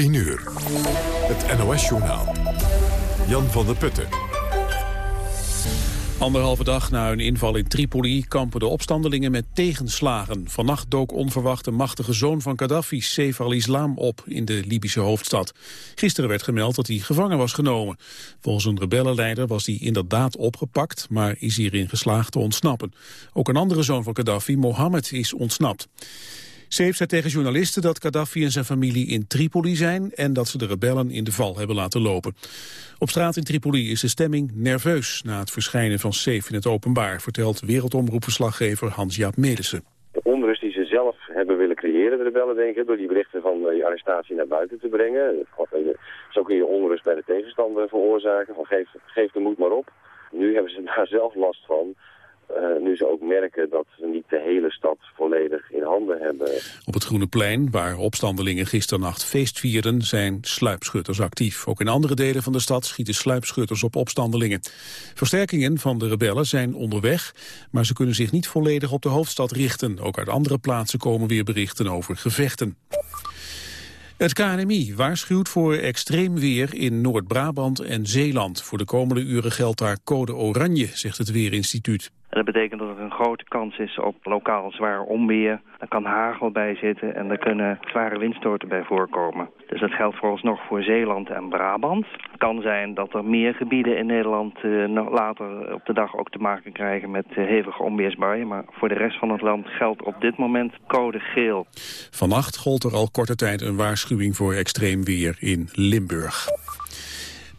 10 uur. Het NOS-journaal. Jan van der Putten. Anderhalve dag na hun inval in Tripoli kampen de opstandelingen met tegenslagen. Vannacht dook onverwacht de machtige zoon van Gaddafi, Saif al-Islam, op in de Libische hoofdstad. Gisteren werd gemeld dat hij gevangen was genomen. Volgens een rebellenleider was hij inderdaad opgepakt, maar is hierin geslaagd te ontsnappen. Ook een andere zoon van Gaddafi, Mohammed, is ontsnapt. Saif zei tegen journalisten dat Gaddafi en zijn familie in Tripoli zijn en dat ze de rebellen in de val hebben laten lopen. Op straat in Tripoli is de stemming nerveus na het verschijnen van Saif in het openbaar, vertelt wereldomroepverslaggever Hans-Jaap Melissen. De onrust die ze zelf hebben willen creëren, de rebellen denken, door die berichten van die arrestatie naar buiten te brengen. Zo kun je onrust bij de tegenstander veroorzaken, geef de moed maar op. Nu hebben ze daar zelf last van. Uh, nu ze ook merken dat ze niet de hele stad volledig in handen hebben. Op het Groene Plein, waar opstandelingen gisternacht feest vierden, zijn sluipschutters actief. Ook in andere delen van de stad schieten sluipschutters op opstandelingen. Versterkingen van de rebellen zijn onderweg, maar ze kunnen zich niet volledig op de hoofdstad richten. Ook uit andere plaatsen komen weer berichten over gevechten. Het KNMI waarschuwt voor extreem weer in Noord-Brabant en Zeeland. Voor de komende uren geldt daar code oranje, zegt het Weerinstituut. En dat betekent dat er een grote kans is op lokaal zwaar onweer. Er kan hagel bij zitten en er kunnen zware windstoten bij voorkomen. Dus dat geldt vooralsnog voor Zeeland en Brabant. Het kan zijn dat er meer gebieden in Nederland uh, later op de dag ook te maken krijgen met uh, hevige onweersbuien. Maar voor de rest van het land geldt op dit moment code geel. Vannacht gold er al korte tijd een waarschuwing voor extreem weer in Limburg.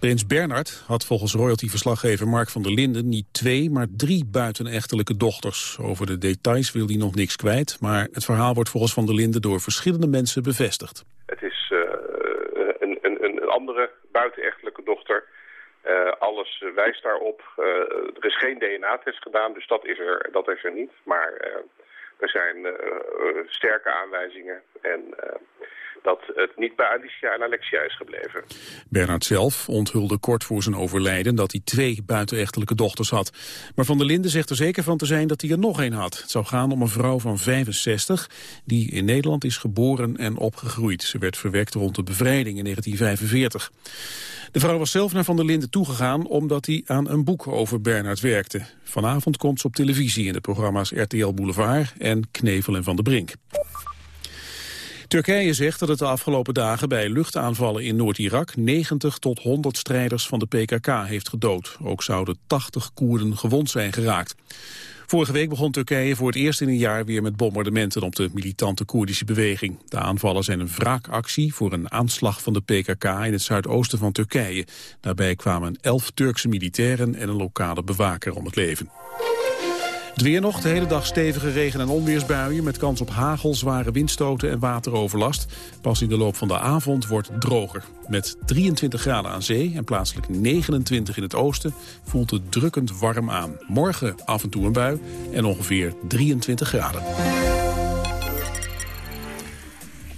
Prins Bernard had volgens royalty-verslaggever Mark van der Linden niet twee, maar drie buitenechtelijke dochters. Over de details wil hij nog niks kwijt, maar het verhaal wordt volgens van der Linden door verschillende mensen bevestigd. Het is uh, een, een, een andere buitenechtelijke dochter. Uh, alles wijst daarop. Uh, er is geen DNA-test gedaan, dus dat is er, dat is er niet. Maar er zijn sterke aanwijzingen en dat het niet bij Alicia en Alexia is gebleven. Bernard zelf onthulde kort voor zijn overlijden dat hij twee buitenechtelijke dochters had. Maar Van der Linden zegt er zeker van te zijn dat hij er nog een had. Het zou gaan om een vrouw van 65 die in Nederland is geboren en opgegroeid. Ze werd verwekt rond de bevrijding in 1945. De vrouw was zelf naar Van der Linden toegegaan omdat hij aan een boek over Bernard werkte. Vanavond komt ze op televisie in de programma's RTL Boulevard en Knevel en Van der Brink. Turkije zegt dat het de afgelopen dagen bij luchtaanvallen in Noord-Irak 90 tot 100 strijders van de PKK heeft gedood. Ook zouden 80 Koerden gewond zijn geraakt. Vorige week begon Turkije voor het eerst in een jaar weer met bombardementen op de militante Koerdische beweging. De aanvallen zijn een wraakactie voor een aanslag van de PKK in het zuidoosten van Turkije. Daarbij kwamen 11 Turkse militairen en een lokale bewaker om het leven. Het weer nog, de hele dag stevige regen- en onweersbuien... met kans op hagel, zware windstoten en wateroverlast. Pas in de loop van de avond wordt droger. Met 23 graden aan zee en plaatselijk 29 in het oosten... voelt het drukkend warm aan. Morgen af en toe een bui en ongeveer 23 graden.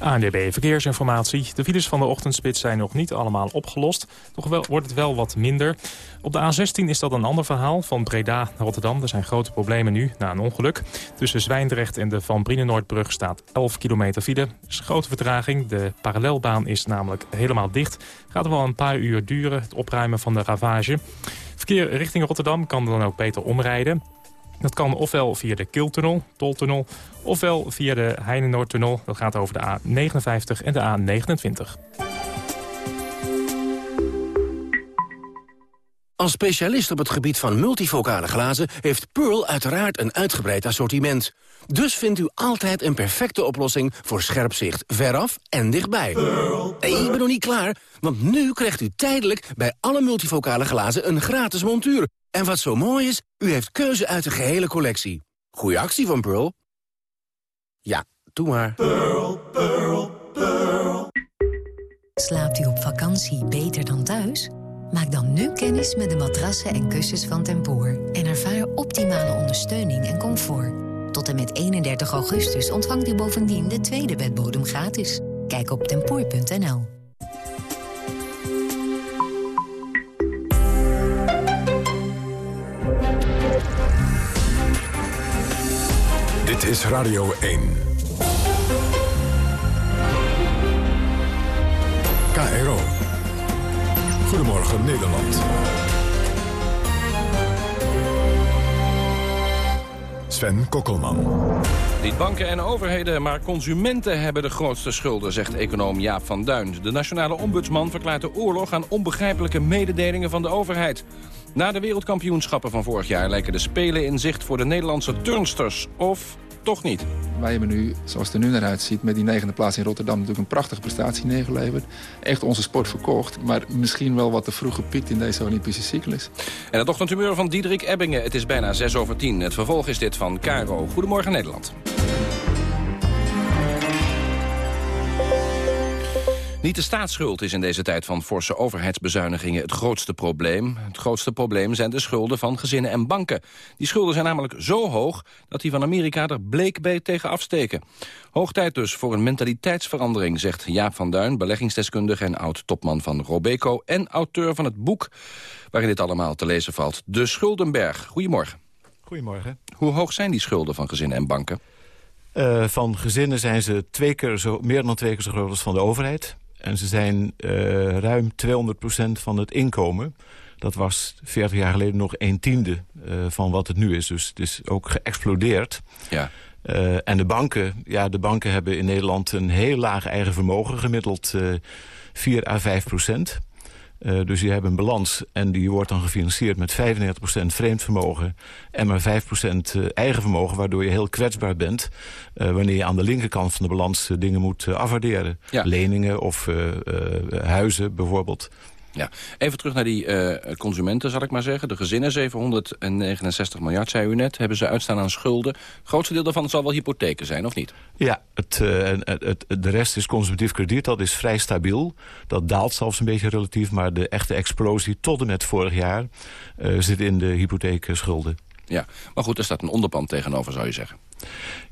ANDB Verkeersinformatie. De files van de ochtendspits zijn nog niet allemaal opgelost. Toch wel, wordt het wel wat minder. Op de A16 is dat een ander verhaal. Van Breda naar Rotterdam. Er zijn grote problemen nu na een ongeluk. Tussen Zwijndrecht en de Van Brienenoordbrug staat 11 kilometer file. Is grote vertraging. De parallelbaan is namelijk helemaal dicht. Gaat wel een paar uur duren, het opruimen van de ravage. Verkeer richting Rotterdam kan dan ook beter omrijden. Dat kan ofwel via de Kiltunnel, Toltunnel, ofwel via de Heinenoordtunnel. Dat gaat over de A59 en de A29. Als specialist op het gebied van multifocale glazen... heeft Pearl uiteraard een uitgebreid assortiment. Dus vindt u altijd een perfecte oplossing voor scherp zicht veraf en dichtbij. Pearl, Nee, ik ben nog niet klaar, want nu krijgt u tijdelijk... bij alle multifocale glazen een gratis montuur. En wat zo mooi is, u heeft keuze uit de gehele collectie. Goeie actie van Pearl. Ja, doe maar. Pearl, Pearl, Pearl. Slaapt u op vakantie beter dan thuis? Maak dan nu kennis met de matrassen en kussens van Tempoor. En ervaar optimale ondersteuning en comfort. Tot en met 31 augustus ontvangt u bovendien de tweede bedbodem gratis. Kijk op tempoor.nl. Dit is Radio 1. KRO. Goedemorgen Nederland. Sven Kokkelman. Niet banken en overheden, maar consumenten hebben de grootste schulden, zegt econoom Jaap van Duin. De nationale ombudsman verklaart de oorlog aan onbegrijpelijke mededelingen van de overheid. Na de wereldkampioenschappen van vorig jaar lijken de Spelen in zicht voor de Nederlandse turnsters. Of toch niet? Wij hebben nu, zoals het er nu naar uitziet, met die negende plaats in Rotterdam... natuurlijk een prachtige prestatie neergeleverd. Echt onze sport verkocht, maar misschien wel wat te vroeg gepiekt in deze Olympische cyclus. En het ochtendhumeur van Diederik Ebbingen. Het is bijna 6 over 10. Het vervolg is dit van Caro. Goedemorgen Nederland. Niet de staatsschuld is in deze tijd van forse overheidsbezuinigingen het grootste probleem. Het grootste probleem zijn de schulden van gezinnen en banken. Die schulden zijn namelijk zo hoog dat die van Amerika er bleek bij tegen afsteken. Hoog tijd dus voor een mentaliteitsverandering, zegt Jaap van Duin... beleggingsdeskundige en oud-topman van Robeco... en auteur van het boek waarin dit allemaal te lezen valt. De Schuldenberg. Goedemorgen. Goedemorgen. Hoe hoog zijn die schulden van gezinnen en banken? Uh, van gezinnen zijn ze twee keer zo, meer dan twee keer zo groot als van de overheid. En ze zijn uh, ruim 200% van het inkomen. Dat was 40 jaar geleden nog een tiende uh, van wat het nu is. Dus het is ook geëxplodeerd. Ja. Uh, en de banken, ja, de banken hebben in Nederland een heel laag eigen vermogen. Gemiddeld 4 à 5 procent. Uh, dus die hebben een balans en die wordt dan gefinancierd met 95% vreemd vermogen en maar 5% eigen vermogen, waardoor je heel kwetsbaar bent uh, wanneer je aan de linkerkant van de balans dingen moet afwaarderen. Ja. Leningen of huizen bijvoorbeeld. Ja, even terug naar die uh, consumenten, zal ik maar zeggen. De gezinnen, 769 miljard, zei u net, hebben ze uitstaan aan schulden. Het grootste deel daarvan zal wel hypotheken zijn, of niet? Ja, het, uh, het, het, de rest is consumptief krediet, dat is vrij stabiel. Dat daalt zelfs een beetje relatief, maar de echte explosie tot en met vorig jaar uh, zit in de hypotheekschulden. Ja, maar goed, er staat een onderpand tegenover, zou je zeggen.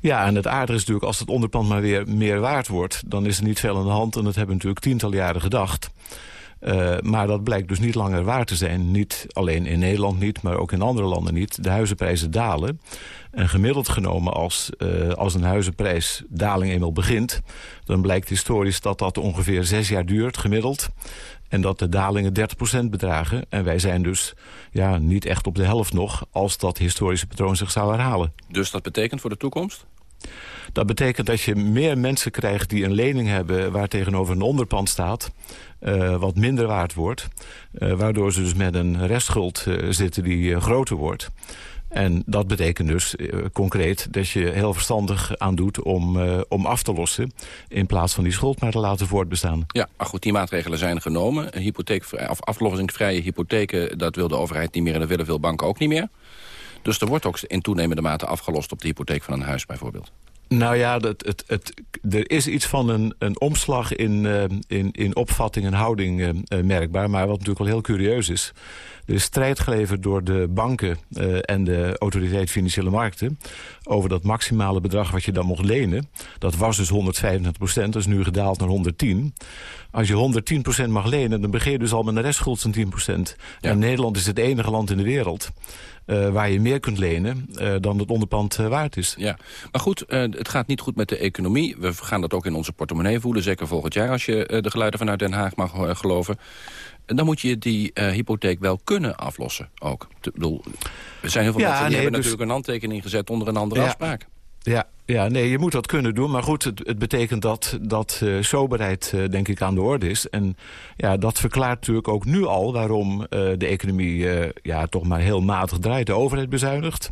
Ja, en het aardige is natuurlijk, als het onderpand maar weer meer waard wordt... dan is er niet veel aan de hand en dat hebben we natuurlijk tientallen jaren gedacht... Uh, maar dat blijkt dus niet langer waar te zijn. Niet alleen in Nederland niet, maar ook in andere landen niet. De huizenprijzen dalen. En gemiddeld genomen als, uh, als een huizenprijsdaling eenmaal begint... dan blijkt historisch dat dat ongeveer zes jaar duurt, gemiddeld. En dat de dalingen 30% bedragen. En wij zijn dus ja, niet echt op de helft nog... als dat historische patroon zich zou herhalen. Dus dat betekent voor de toekomst? Dat betekent dat je meer mensen krijgt die een lening hebben... waar tegenover een onderpand staat... Uh, wat minder waard wordt. Uh, waardoor ze dus met een restschuld uh, zitten die groter wordt. En dat betekent dus concreet dat je heel verstandig aan doet om, om af te lossen... in plaats van die schuld maar te laten voortbestaan. Ja, maar goed, die maatregelen zijn genomen. Hypotheek, of aflossingsvrije hypotheken, dat wil de overheid niet meer... en dat willen veel banken ook niet meer. Dus er wordt ook in toenemende mate afgelost op de hypotheek van een huis bijvoorbeeld. Nou ja, het, het, het, er is iets van een, een omslag in, uh, in, in opvatting en houding uh, merkbaar. Maar wat natuurlijk wel heel curieus is. Er is strijd geleverd door de banken uh, en de autoriteit Financiële Markten... over dat maximale bedrag wat je dan mocht lenen. Dat was dus 135 procent, dat is nu gedaald naar 110. Als je 110 procent mag lenen, dan begin je dus al met een restschuld van 10 procent. Ja. En Nederland is het enige land in de wereld... Uh, waar je meer kunt lenen uh, dan het onderpand uh, waard is. Ja, maar goed, het gaat niet goed met de economie. We gaan dat ook in onze portemonnee voelen, zeker volgend jaar... als je de geluiden vanuit Den Haag mag geloven. Dan moet je die hypotheek wel kunnen aflossen ook. Ik bedoel, er zijn heel veel ja, mensen die nee, hebben dus... natuurlijk een handtekening gezet onder een andere ja. afspraak. Ja, ja, nee, je moet dat kunnen doen. Maar goed, het, het betekent dat, dat uh, soberheid uh, denk ik aan de orde is. En ja, dat verklaart natuurlijk ook nu al waarom uh, de economie ja, toch maar heel matig draait. De overheid bezuinigt.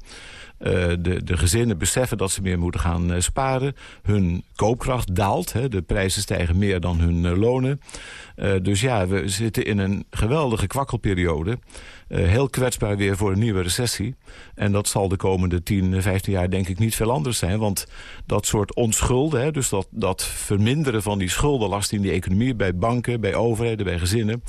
De, de gezinnen beseffen dat ze meer moeten gaan sparen. Hun koopkracht daalt. Hè. De prijzen stijgen meer dan hun lonen. dus ja, we zitten in een geweldige kwakkelperiode. Heel kwetsbaar weer voor een nieuwe recessie. En dat zal de komende 10, 15 jaar denk ik niet veel anders zijn. Want dat soort onschulden, hè, dus dat, dat verminderen van die schuldenlast in die economie... bij banken, bij overheden, bij gezinnen...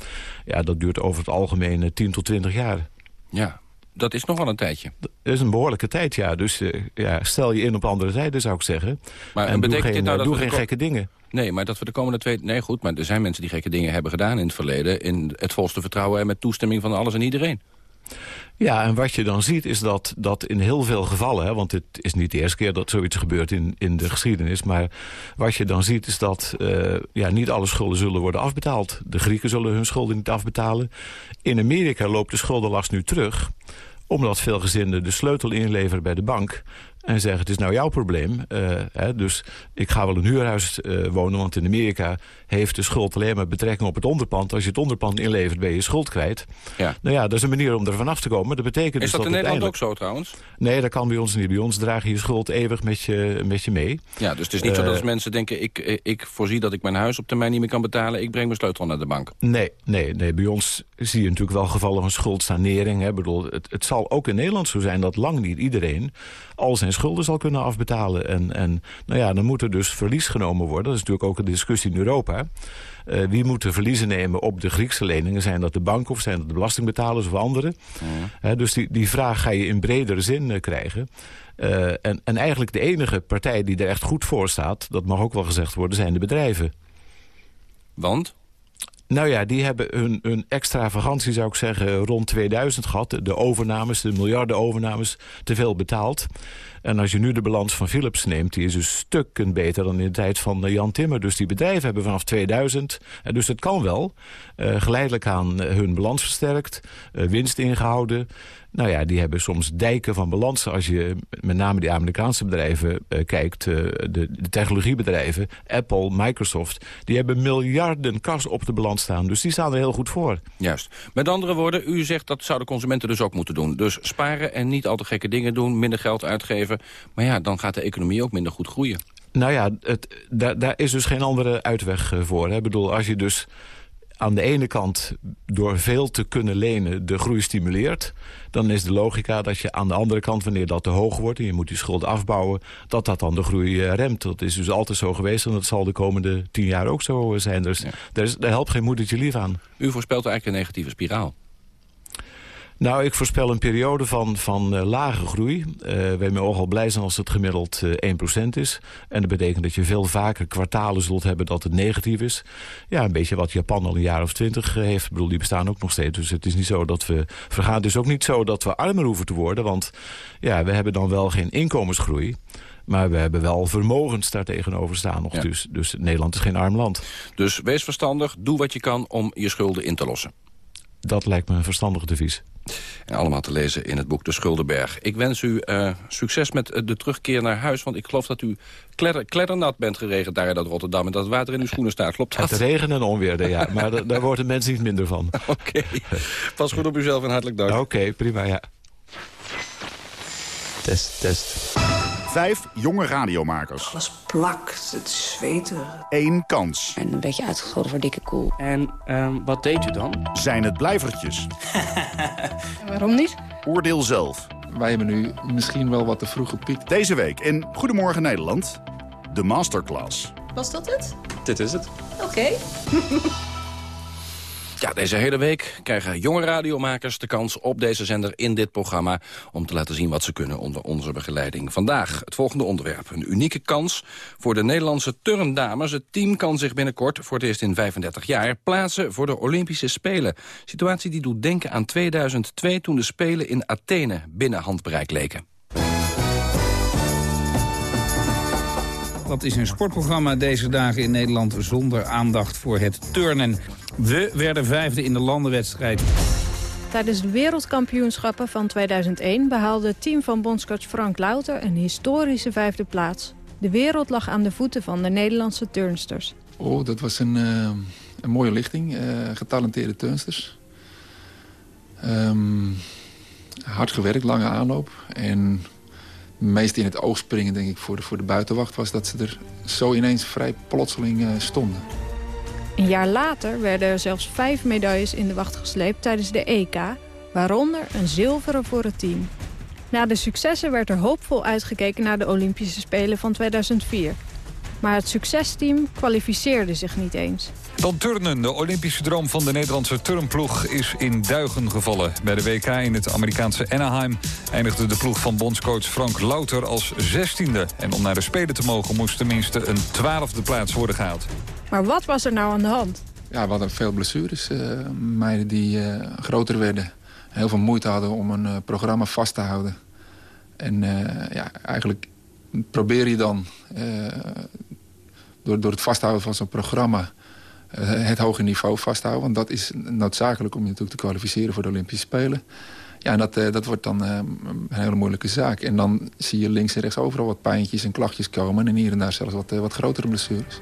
ja, dat duurt over het algemeen 10 tot 20 jaar. Ja, dat is nog wel een tijdje. Dat is een behoorlijke tijd, ja. Dus uh, ja, stel je in op andere tijden, zou ik zeggen. Maar en betekent doe geen, dit nou dat doe geen gekke dingen. Nee, maar dat we de komende twee... Nee, goed, maar er zijn mensen die gekke dingen hebben gedaan in het verleden... in het volste vertrouwen en met toestemming van alles en iedereen. Ja, en wat je dan ziet is dat, dat in heel veel gevallen... Hè, want het is niet de eerste keer dat zoiets gebeurt in, in de geschiedenis... maar wat je dan ziet is dat uh, ja, niet alle schulden zullen worden afbetaald. De Grieken zullen hun schulden niet afbetalen. In Amerika loopt de schuldenlast nu terug omdat veel gezinnen de sleutel inleveren bij de bank en zeggen het is nou jouw probleem. Uh, hè, dus ik ga wel een huurhuis uh, wonen, want in Amerika heeft de schuld alleen maar betrekking op het onderpand. Als je het onderpand inlevert ben je schuld kwijt. Ja. Nou ja, dat is een manier om er vanaf te komen. Dat betekent is dus dat, in Nederland ook zo trouwens? Nee, dat kan bij ons niet. Bij ons draag je je schuld eeuwig met je, met je mee. Ja, dus het is niet uh, zo dat als mensen denken... Ik, ik voorzie dat ik mijn huis op termijn niet meer kan betalen... ik breng mijn sleutel naar de bank. Nee, nee, nee. bij ons zie je natuurlijk wel gevallen van schuldsanering. Hè. Bedoel, het, het zal ook in Nederland zo zijn dat lang niet iedereen... al zijn schulden zal kunnen afbetalen. En, en nou ja, dan moet er dus verlies genomen worden. Dat is natuurlijk ook een discussie in Europa. Uh, wie moet de verliezen nemen op de Griekse leningen? Zijn dat de banken of zijn dat de belastingbetalers of anderen? Ja. Uh, dus die, die vraag ga je in bredere zin uh, krijgen. en, en eigenlijk de enige partij die er echt goed voor staat... dat mag ook wel gezegd worden, zijn de bedrijven. Want? Nou ja, die hebben hun, hun extravagantie, zou ik zeggen, rond 2000 gehad. De overnames, de miljarden overnames, te veel betaald. En als je nu de balans van Philips neemt... die is dus stukken beter dan in de tijd van Jan Timmer. Dus die bedrijven hebben vanaf 2000... en dus het kan wel, uh, geleidelijk aan hun balans versterkt... Winst ingehouden... Nou ja, die hebben soms dijken van balansen. Als je met name die Amerikaanse bedrijven uh, kijkt, uh, de, de, technologiebedrijven, Apple, Microsoft, die hebben miljarden kas op de balans staan. Dus die staan er heel goed voor. Juist. Met andere woorden, u zegt dat zouden consumenten dus ook moeten doen. Dus sparen en niet al te gekke dingen doen, minder geld uitgeven. Maar ja, dan gaat de economie ook minder goed groeien. Nou ja, het, daar, daar is dus geen andere uitweg voor. Ik bedoel, als je dus aan de ene kant door veel te kunnen lenen de groei stimuleert... dan is de logica dat je aan de andere kant, wanneer dat te hoog wordt... en je moet die schuld afbouwen, dat dat dan de groei remt. Dat is dus altijd zo geweest en dat zal de komende tien jaar ook zo zijn. Dus ja. daar, is, daar helpt geen moedertje lief aan. U voorspelt eigenlijk een negatieve spiraal. Nou, ik voorspel een periode van, van uh, lage groei. Uh, wij mogen al blij zijn als het gemiddeld uh, 1% is. En dat betekent dat je veel vaker kwartalen zult hebben dat het negatief is. Ja, een beetje wat Japan al een jaar of twintig heeft. Ik bedoel, die bestaan ook nog steeds. Dus het is niet zo dat we vergaan. Het is ook niet zo dat we armer hoeven te worden. Want ja, we hebben dan wel geen inkomensgroei. Maar we hebben wel vermogens daar tegenover staan nog. Ja. Dus, dus Nederland is geen arm land. Dus wees verstandig, doe wat je kan om je schulden in te lossen. Dat lijkt me een verstandig devies. En allemaal te lezen in het boek De Schuldenberg. Ik wens u uh, succes met de terugkeer naar huis. Want ik geloof dat u kledder, kleddernat bent geregend daar in dat Rotterdam. En dat het water in uw schoenen staat. Klopt dat? Het regen en onweer, ja. Maar daar worden mensen niet minder van. Oké. Okay. Pas goed op uzelf en hartelijk dank. Oké, okay, prima, ja. Test, test. Vijf jonge radiomakers. Alles plakt, het zweten. Eén kans. En een beetje uitgescholden voor dikke koel. En um, wat deed u dan? Zijn het blijvertjes? Waarom niet? Oordeel zelf. Wij hebben nu misschien wel wat te vroeg gepiekt. Deze week in Goedemorgen Nederland, de masterclass. Was dat het? Dit is het. Oké. Okay. Ja, deze hele week krijgen jonge radiomakers de kans op deze zender in dit programma... om te laten zien wat ze kunnen onder onze begeleiding. Vandaag het volgende onderwerp. Een unieke kans voor de Nederlandse turndames. Het team kan zich binnenkort, voor het eerst in 35 jaar... plaatsen voor de Olympische Spelen. Situatie die doet denken aan 2002 toen de Spelen in Athene binnen handbereik leken. Dat is een sportprogramma deze dagen in Nederland zonder aandacht voor het turnen. We werden vijfde in de landenwedstrijd. Tijdens de wereldkampioenschappen van 2001 behaalde het team van bondscoach Frank Louter een historische vijfde plaats. De wereld lag aan de voeten van de Nederlandse turnsters. Oh, dat was een, uh, een mooie lichting. Uh, getalenteerde turnsters. Um, hard gewerkt, lange aanloop. En meest in het oog springen, denk ik, voor de, voor de buitenwacht... was dat ze er zo ineens vrij plotseling uh, stonden. Een jaar later werden er zelfs vijf medailles in de wacht gesleept tijdens de EK... waaronder een zilveren voor het team. Na de successen werd er hoopvol uitgekeken naar de Olympische Spelen van 2004. Maar het succesteam kwalificeerde zich niet eens. Dan turnen. De Olympische droom van de Nederlandse turnploeg is in duigen gevallen. Bij de WK in het Amerikaanse Anaheim eindigde de ploeg van bondscoach Frank Louter als zestiende. En om naar de Spelen te mogen moest tenminste een twaalfde plaats worden gehaald. Maar wat was er nou aan de hand? Ja, we hadden veel blessures. Uh, meiden die uh, groter werden. heel veel moeite hadden om een programma vast te houden. En ja, eigenlijk probeer je dan door, door het vasthouden van zo'n programma... het hoge niveau vasthouden. Want dat is noodzakelijk om je natuurlijk te kwalificeren voor de Olympische Spelen. Ja, en dat, dat wordt dan een hele moeilijke zaak. En dan zie je links en rechts overal wat pijntjes en klachtjes komen. En hier en daar zelfs wat, wat grotere blessures.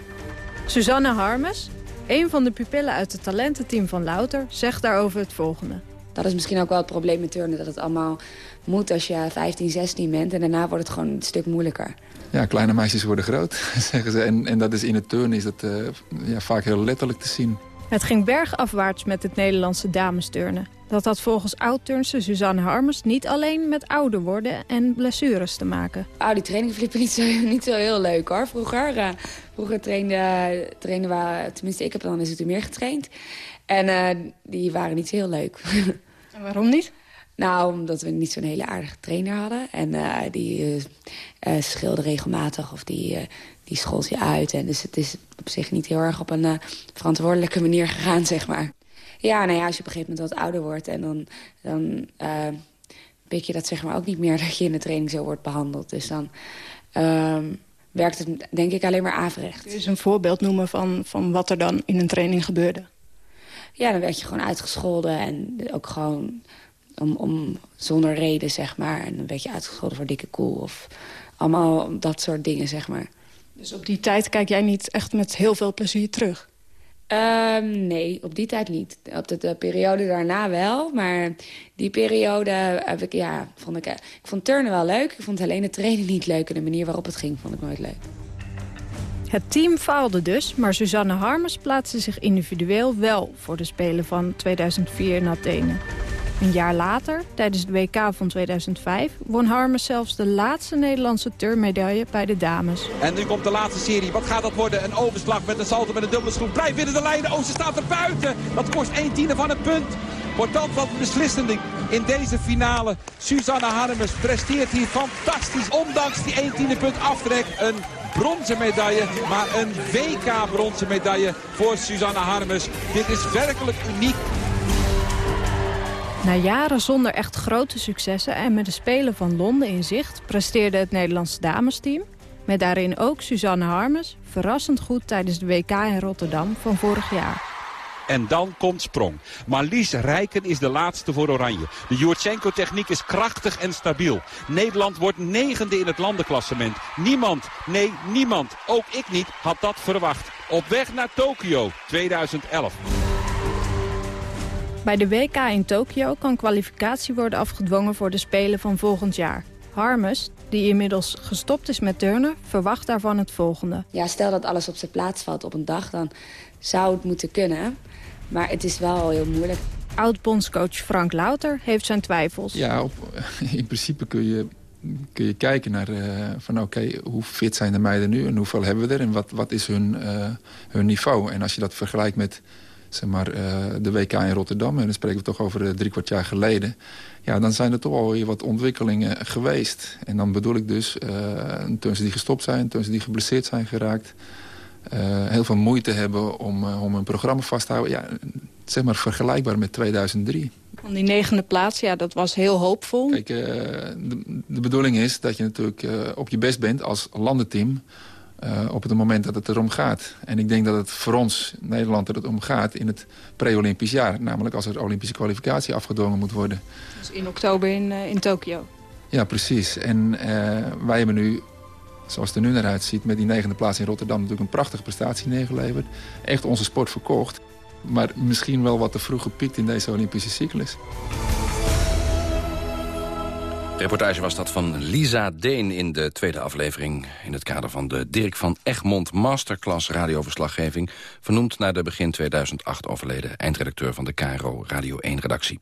Suzanne Harmes, een van de pupillen uit het talententeam van Louter, zegt daarover het volgende. Dat is misschien ook wel het probleem met turnen. Dat het allemaal moet als je 15, 16 bent. En daarna wordt het gewoon een stuk moeilijker. Ja, kleine meisjes worden groot, zeggen ze. En, en dat is in het turnen is dat uh, ja, vaak heel letterlijk te zien. Het ging bergafwaarts met het Nederlandse damesturnen. Dat had volgens oud-turnster Suzanne Harmers niet alleen met ouder worden en blessures te maken. Oh, die trainingen verliepen niet zo, niet zo heel leuk hoor. Vroeger, uh, vroeger trainde, trainde we, tenminste ik heb dan eens meer getraind. En uh, die waren niet zo heel leuk. En waarom niet? Nou, omdat we niet zo'n hele aardige trainer hadden. En uh, die uh, schilde regelmatig of die, die schold je uit. En dus het is op zich niet heel erg op een verantwoordelijke manier gegaan, zeg maar. Ja, nou ja, als je op een gegeven moment wat ouder wordt... en dan, dan weet je dat zeg maar ook niet meer dat je in de training zo wordt behandeld. Dus dan ehm, werkt het denk ik alleen maar averecht. Kun je eens een voorbeeld noemen van, van wat er dan in een training gebeurde? Ja, dan werd je gewoon uitgescholden en ook gewoon om, om, zonder reden, zeg maar. En dan werd je uitgescholden voor dikke koel of allemaal dat soort dingen, zeg maar. Dus op die tijd kijk jij niet echt met heel veel plezier terug? Um, nee, op die tijd niet. Op de, de, periode daarna wel. Maar die periode heb ik, ja, vond ik... Ik vond turnen wel leuk. Ik vond alleen het trainen niet leuk. En de manier waarop het ging, vond ik nooit leuk. Het team faalde dus, maar Suzanne Harmers plaatste zich individueel wel voor de Spelen van 2004 in Athene. Een jaar later, tijdens de WK van 2005, won Harmers zelfs de laatste Nederlandse turnmedaille bij de dames. En nu komt de laatste serie. Wat gaat dat worden? Een overslag met een salto met een dubbele schroef. Blijf binnen de lijnen. Oh, ze staat er buiten. Dat kost 1 tiende van een punt. Wordt dat wat beslissend in deze finale. Suzanne Harmers presteert hier fantastisch. Ondanks die 1 tiende punt aftrek. Een bronzen medaille, maar een WK bronzen medaille voor Suzanne Harmers. Dit is werkelijk uniek. Na jaren zonder echt grote successen en met de Spelen van Londen in zicht... presteerde het Nederlandse damesteam, met daarin ook Suzanne Harmes... verrassend goed tijdens de WK in Rotterdam van vorig jaar. En dan komt sprong. Marlies Rijken is de laatste voor Oranje. De Jurchenko-techniek is krachtig en stabiel. Nederland wordt negende in het landenklassement. Niemand, nee niemand, ook ik niet, had dat verwacht. Op weg naar Tokio 2011. Bij de WK in Tokio kan kwalificatie worden afgedwongen voor de Spelen van volgend jaar. Harmes, die inmiddels gestopt is met turnen, verwacht daarvan het volgende. Ja, stel dat alles op zijn plaats valt op een dag, dan zou het moeten kunnen. Maar het is wel heel moeilijk. Oud-bondscoach Frank Louter heeft zijn twijfels. Ja, op, in principe kun je, kun je kijken naar uh, van oké, hoe fit zijn de meiden nu en hoeveel hebben we er en wat, wat is hun, uh, hun niveau. En als je dat vergelijkt met zeg maar, uh, de WK in Rotterdam... en dan spreken we toch over drie kwart jaar geleden... ja, dan zijn er toch al weer wat ontwikkelingen geweest. En dan bedoel ik dus uh, die gestopt zijn, turnsters die geblesseerd zijn geraakt... Uh, heel veel moeite hebben om, uh, om een programma vast te houden. Ja, zeg maar vergelijkbaar met 2003. Van die negende plaats, ja, dat was heel hoopvol. Kijk, uh, de, de, bedoeling is dat je natuurlijk op je best bent als landenteam... op het moment dat het erom gaat. En ik denk dat het voor ons, Nederland, er het om gaat in het pre-Olympisch jaar. Namelijk als er Olympische kwalificatie afgedwongen moet worden. Dus in oktober in, in Tokio? Ja, precies. En wij hebben nu zoals het er nu naar uitziet... met die negende plaats in Rotterdam natuurlijk een prachtige prestatie neergeleverd. Echt onze sport verkocht. Maar misschien wel wat te vroeg gepiekt in deze Olympische cyclus. De reportage was dat van Lisa Deen in de tweede aflevering... in het kader van de Dirk van Egmond Masterclass radioverslaggeving... vernoemd naar de begin 2008 overleden eindredacteur van de KRO Radio 1-redactie.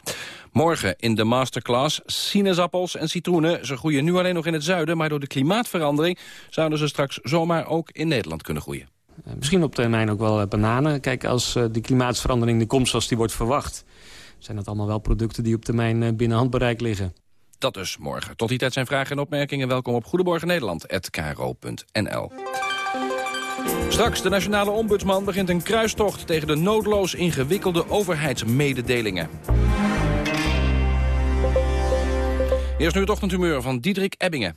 Morgen in de masterclass sinaasappels en citroenen. Ze groeien nu alleen nog in het zuiden, maar door de klimaatverandering... zouden ze straks zomaar ook in Nederland kunnen groeien. Eh, misschien op termijn ook wel eh, bananen. Kijk, als uh, die klimaatverandering de komt zoals die wordt verwacht... zijn dat allemaal wel producten die op termijn binnen handbereik liggen. Dat dus morgen. Tot die tijd zijn vragen en opmerkingen. Welkom op Goedemorgen Nederland@kro.nl. Straks, de nationale ombudsman begint een kruistocht... tegen de noodloos ingewikkelde overheidsmededelingen. Eerst nu het ochtendhumeur van Diederik Ebbingen.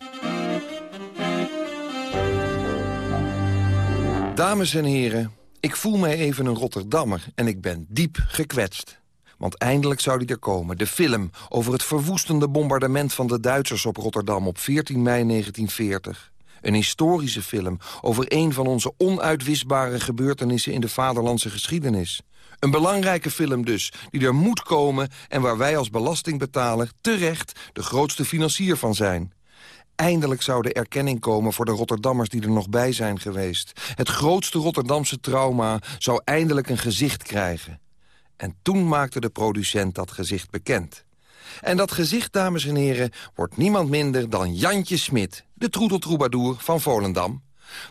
Dames en heren, ik voel mij even een Rotterdammer en ik ben diep gekwetst. Want eindelijk zou die er komen, de film over het verwoestende bombardement van de Duitsers op Rotterdam op 14 mei 1940. Een historische film over een van onze onuitwisbare gebeurtenissen in de vaderlandse geschiedenis. Een belangrijke film dus, die er moet komen... en waar wij als belastingbetaler terecht de grootste financier van zijn. Eindelijk zou de erkenning komen voor de Rotterdammers die er nog bij zijn geweest. Het grootste Rotterdamse trauma zou eindelijk een gezicht krijgen. En toen maakte de producent dat gezicht bekend. En dat gezicht, dames en heren, wordt niemand minder dan Jantje Smit... de troedeltroebadour van Volendam.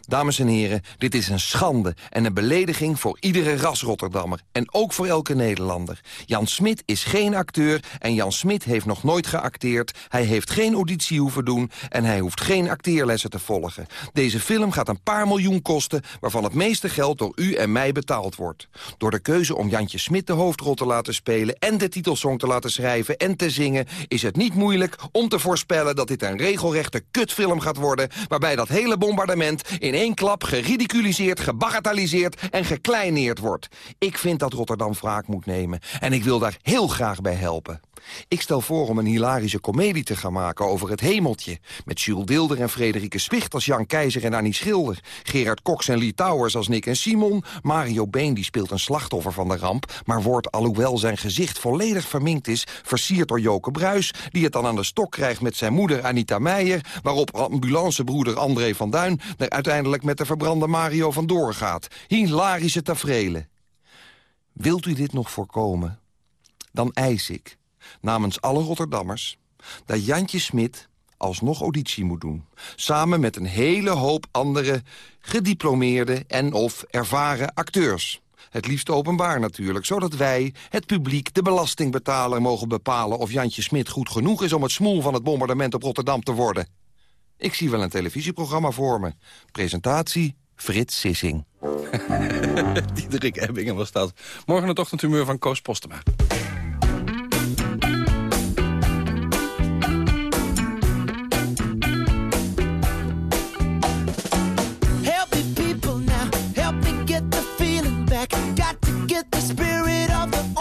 Dames en heren, dit is een schande en een belediging voor iedere ras Rotterdammer. En ook voor elke Nederlander. Jan Smit is geen acteur en Jan Smit heeft nog nooit geacteerd. Hij heeft geen auditie hoeven doen en hij hoeft geen acteerlessen te volgen. Deze film gaat een paar miljoen kosten, waarvan het meeste geld door u en mij betaald wordt. Door de keuze om Jantje Smit de hoofdrol te laten spelen en de titelsong te laten schrijven en te zingen, is het niet moeilijk om te voorspellen dat dit een regelrechte kutfilm gaat worden, waarbij dat hele bombardement in één klap geridiculiseerd, gebagatelliseerd en gekleineerd wordt. Ik vind dat Rotterdam wraak moet nemen en ik wil daar heel graag bij helpen. Ik stel voor om een hilarische komedie te gaan maken over het hemeltje. Met Jules Deelder en Frederike Spicht als Jan Keizer en Annie Schilder. Gerard Cox en Lee Towers als Nick en Simon. Mario Been die speelt een slachtoffer van de ramp... maar wordt, alhoewel zijn gezicht volledig verminkt is... versierd door Joke Bruis, die het dan aan de stok krijgt met zijn moeder Anita Meijer... waarop ambulancebroeder André van Duin... er uiteindelijk met de verbrande Mario vandoor gaat. Hilarische tafereelen. Wilt u dit nog voorkomen? Dan eis ik namens alle Rotterdammers... dat Jantje Smit alsnog auditie moet doen. Samen met een hele hoop andere gediplomeerde en of ervaren acteurs. Het liefst openbaar natuurlijk, zodat wij, het publiek, de belastingbetaler... mogen bepalen of Jantje Smit goed genoeg is om het smoel van het bombardement op Rotterdam te worden. Ik zie wel een televisieprogramma voor me. Presentatie Frits Sissing. Diederik Ebbingen was dat. Morgen het ochtendhumeur van Koos Postema. get the spirit of the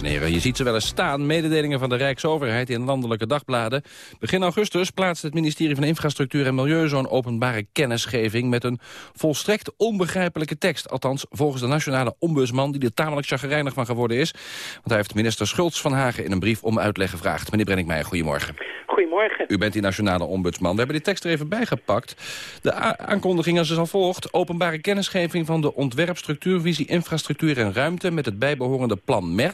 Je ziet ze wel eens staan. Mededelingen van de Rijksoverheid in landelijke dagbladen. Begin augustus plaatst het ministerie van Infrastructuur en Milieu... zo'n openbare kennisgeving met een volstrekt onbegrijpelijke tekst. Althans, volgens de nationale ombudsman... die er tamelijk chagrijnig van geworden is. Want hij heeft minister Schultz van Hagen in een brief om uitleg gevraagd. Meneer Brenninkmeijer, goedemorgen. Goedemorgen. U bent die nationale ombudsman. We hebben die tekst er even bijgepakt. De aankondiging is als volgt. Openbare kennisgeving van de ontwerp, structuurvisie, infrastructuur en ruimte... met het bijbehorende plan MER.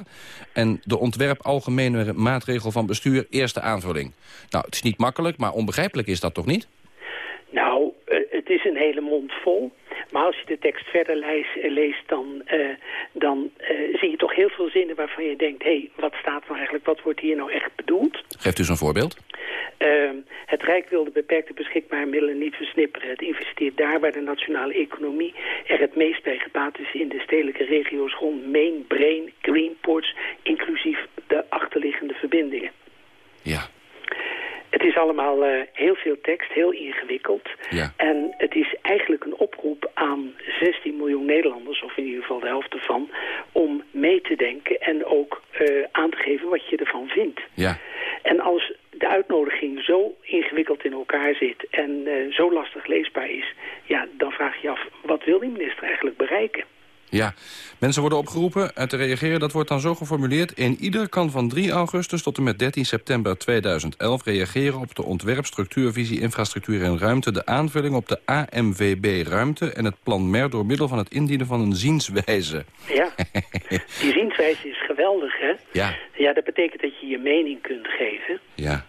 En de ontwerp algemene maatregel van bestuur, eerste aanvulling. Nou, het is niet makkelijk, maar onbegrijpelijk is dat toch niet? Nou, uh, het is een hele mond vol. Maar als je de tekst verder leest, leest dan, uh, dan uh, zie je toch heel veel zinnen waarvan je denkt... hé, hey, wat staat nou eigenlijk, wat wordt hier nou echt bedoeld? Geeft u een voorbeeld. Uh, het Rijk wil de beperkte beschikbare middelen niet versnipperen. Het investeert daar waar de nationale economie er het meest bij gebaat is... in de stedelijke regio's rond Main, Brain, Greenports... inclusief de achterliggende verbindingen. Ja. Het is allemaal uh, heel veel tekst, heel ingewikkeld. Ja. En het is eigenlijk een oproep aan 16 miljoen Nederlanders, of in ieder geval de helft ervan, om mee te denken en ook uh, aan te geven wat je ervan vindt. Ja. En als de uitnodiging zo ingewikkeld in elkaar zit en uh, zo lastig leesbaar is, ja, dan vraag je af, wat wil die minister eigenlijk bereiken? Ja, mensen worden opgeroepen te reageren. Dat wordt dan zo geformuleerd. In ieder kan van 3 augustus tot en met 13 september 2011 reageren op de ontwerp, structuurvisie, infrastructuur en ruimte, de aanvulling op de AMVB ruimte en het plan MER door middel van het indienen van een zienswijze. Ja, die zienswijze is geweldig, hè? Ja. Ja, dat betekent dat je je mening kunt geven. Ja.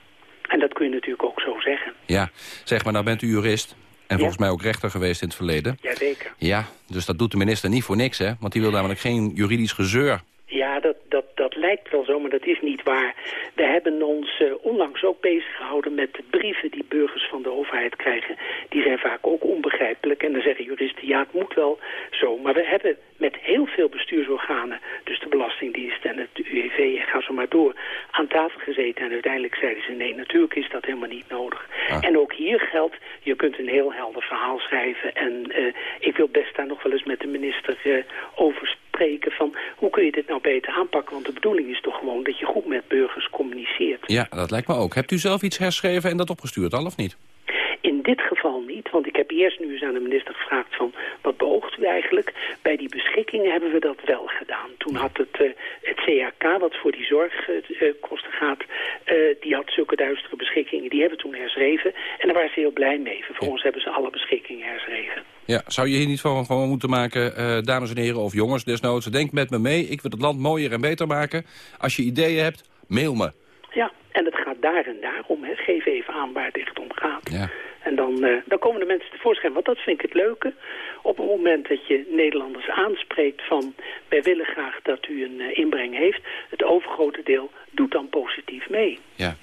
En dat kun je natuurlijk ook zo zeggen. Ja, zeg maar, nou bent u jurist. En volgens mij ook rechter geweest in het verleden. Jazeker. Ja, dus dat doet de minister niet voor niks, hè? Want die wil namelijk geen juridisch gezeur. Ja, dat, dat, dat lijkt wel zo, maar dat is niet waar. We hebben ons uh, onlangs ook bezig gehouden met de brieven die burgers van de overheid krijgen. Die zijn vaak ook onbegrijpelijk. En dan zeggen juristen, ja, het moet wel zo. Maar we hebben met heel veel bestuursorganen, dus de Belastingdienst en het UWV, en ga zo maar door, aan tafel gezeten. En uiteindelijk zeiden ze, nee, natuurlijk is dat helemaal niet nodig. Ah. En ook hier geldt, je kunt een heel helder verhaal schrijven. En uh, ik wil best daar nog wel eens met de minister uh, over spreken van, hoe kun je dit nou beter aanpakken? Want de bedoeling is toch gewoon dat je goed met burgers communiceert. Ja, dat lijkt me ook. Hebt u zelf iets herschreven en dat opgestuurd, al of niet? In dit geval niet, want ik heb eerst nu eens aan de minister gevraagd van wat beoogt u eigenlijk? Bij die beschikkingen hebben we dat wel gedaan. Toen had het, uh, het CAK, wat voor die zorgkosten uh, gaat, uh, die had zulke duistere beschikkingen. Die hebben we toen herschreven en daar waren ze heel blij mee. Vervolgens ja. hebben ze alle beschikkingen herschreven. Ja, zou je hier niet van gewoon moeten maken, uh, dames en heren of jongens desnoods, denk met me mee, ik wil het land mooier en beter maken. Als je ideeën hebt, mail me. Ja, en het gaat daar en daarom. Hè. Geef even aan waar het echt om gaat. Ja. En dan, uh, dan komen de mensen tevoorschijn. Want dat vind ik het leuke. Op het moment dat je Nederlanders aanspreekt van... wij willen graag dat u een uh, inbreng heeft. Het overgrote deel doet dan positief mee. Ja.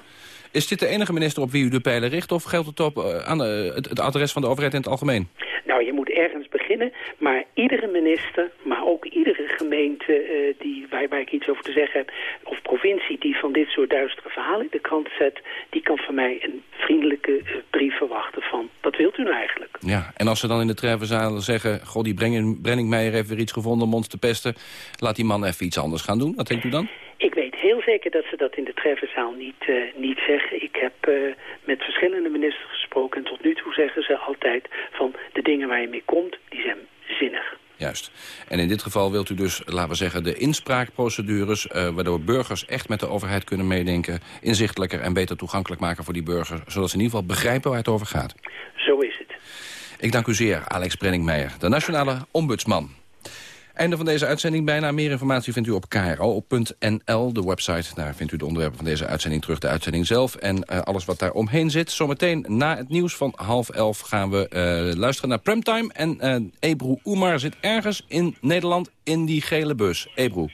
Is dit de enige minister op wie u de pijlen richt... of geldt het op aan het adres van de overheid in het algemeen? Nou, je moet ergens beginnen, maar iedere minister, maar ook iedere gemeente uh, die, waar, waar ik iets over te zeggen heb, of provincie die van dit soort duistere verhalen in de krant zet, die kan van mij een vriendelijke uh, brief verwachten van, wat wilt u nou eigenlijk? Ja, en als ze dan in de treffenzaal zeggen, goh, die Brenningmeijer heeft weer iets gevonden om ons te pesten, laat die man even iets anders gaan doen. Wat denkt u dan? Ik weet heel zeker dat ze dat in de treffenzaal niet, uh, niet zeggen. Ik heb met verschillende ministers gesproken en tot nu toe zeggen ze altijd van de dingen waar je mee komt, die zijn zinnig. Juist. En in dit geval wilt u dus, laten we zeggen, de inspraakprocedures... Uh, waardoor burgers echt met de overheid kunnen meedenken... inzichtelijker en beter toegankelijk maken voor die burgers... zodat ze in ieder geval begrijpen waar het over gaat. Zo is het. Ik dank u zeer, Alex Brenningmeijer, de nationale ombudsman. Einde van deze uitzending. Bijna meer informatie vindt u op kro.nl, de website. Daar vindt u de onderwerpen van deze uitzending terug, de uitzending zelf... en uh, alles wat daar omheen zit. Zometeen na het nieuws van half elf gaan we uh, luisteren naar Premtime. En uh, Ebru Oemar zit ergens in Nederland in die gele bus. Ebru.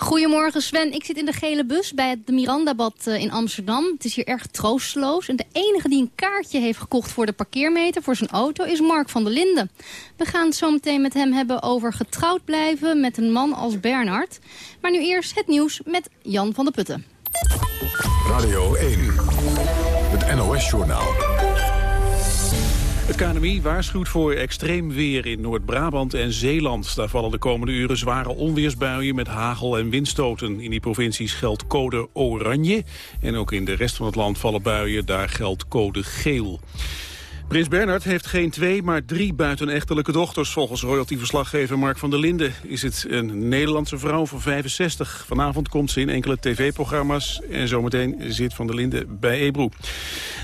Goedemorgen Sven, ik zit in de gele bus bij het Mirandabad in Amsterdam. Het is hier erg troosteloos. En de enige die een kaartje heeft gekocht voor de parkeermeter voor zijn auto is Mark van der Linden. We gaan het zo meteen met hem hebben over getrouwd blijven met een man als Bernard. Maar nu eerst het nieuws met Jan van der Putten. Radio 1, het NOS-journaal. Het KNMI waarschuwt voor extreem weer in Noord-Brabant en Zeeland. Daar vallen de komende uren zware onweersbuien met hagel en windstoten. In die provincies geldt code oranje. En ook in de rest van het land vallen buien, daar geldt code geel. Prins Bernhard heeft geen twee, maar drie buitenechtelijke dochters. Volgens royalty-verslaggever Mark van der Linden is het een Nederlandse vrouw van 65. Vanavond komt ze in enkele tv-programma's en zometeen zit van der Linden bij Ebro.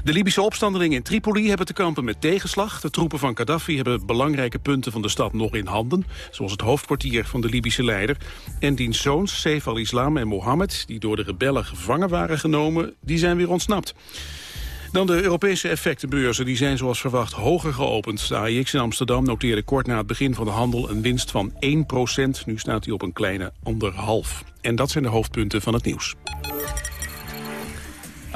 De Libische opstandelingen in Tripoli hebben te kampen met tegenslag. De troepen van Gaddafi hebben belangrijke punten van de stad nog in handen. Zoals het hoofdkwartier van de Libische leider. En diens zoons, Saif al-Islam en Mohammed, die door de rebellen gevangen waren genomen, die zijn weer ontsnapt. Dan de Europese effectenbeurzen. Die zijn zoals verwacht hoger geopend. De AIX in Amsterdam noteerde kort na het begin van de handel een winst van 1% Nu staat hij op een kleine anderhalf. En dat zijn de hoofdpunten van het nieuws.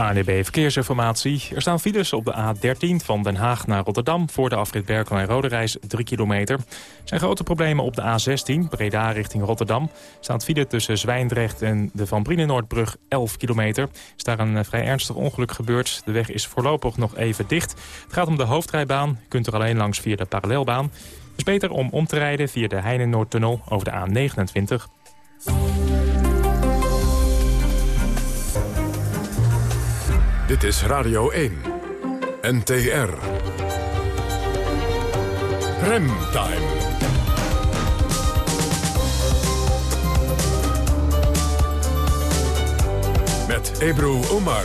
ANDB Verkeersinformatie. Er staan files op de A13 van Den Haag naar Rotterdam... voor de afrit Berkel en Roderijs 3 kilometer. Er zijn grote problemen op de A16, Breda richting Rotterdam. Staat file tussen Zwijndrecht en de Van Brienenoordbrug 11 kilometer. Is daar een eh, vrij ernstig ongeluk gebeurd. De weg is voorlopig nog even dicht. Het gaat om de hoofdrijbaan. Je kunt er alleen langs via de parallelbaan. Het is beter om om te rijden via de Heinen-Noordtunnel over de A29. Dit is Radio 1. NTR. Remtime. Met Ebru Omar.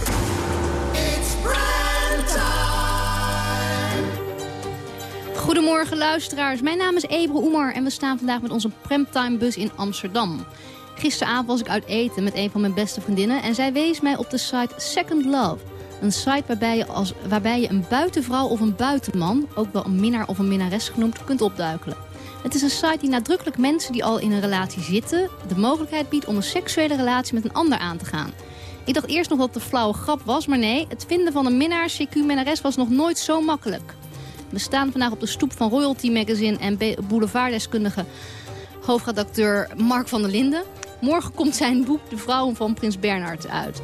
Goedemorgen luisteraars, mijn naam is Ebru Oemar en we staan vandaag met onze Premtime bus in Amsterdam. Gisteravond was ik uit eten met een van mijn beste vriendinnen en zij wees mij op de site Second Love. Een site waarbij je, als, waarbij je een buitenvrouw of een buitenman, ook wel een minnaar of een minnares genoemd, kunt opduikelen. Het is een site die nadrukkelijk mensen die al in een relatie zitten... de mogelijkheid biedt om een seksuele relatie met een ander aan te gaan. Ik dacht eerst nog dat het een flauwe grap was, maar nee... het vinden van een minnaar, CQ-minnares was nog nooit zo makkelijk. We staan vandaag op de stoep van Royalty Magazine... en boulevardeskundige hoofdredacteur Mark van der Linden. Morgen komt zijn boek De Vrouwen van Prins Bernhard uit.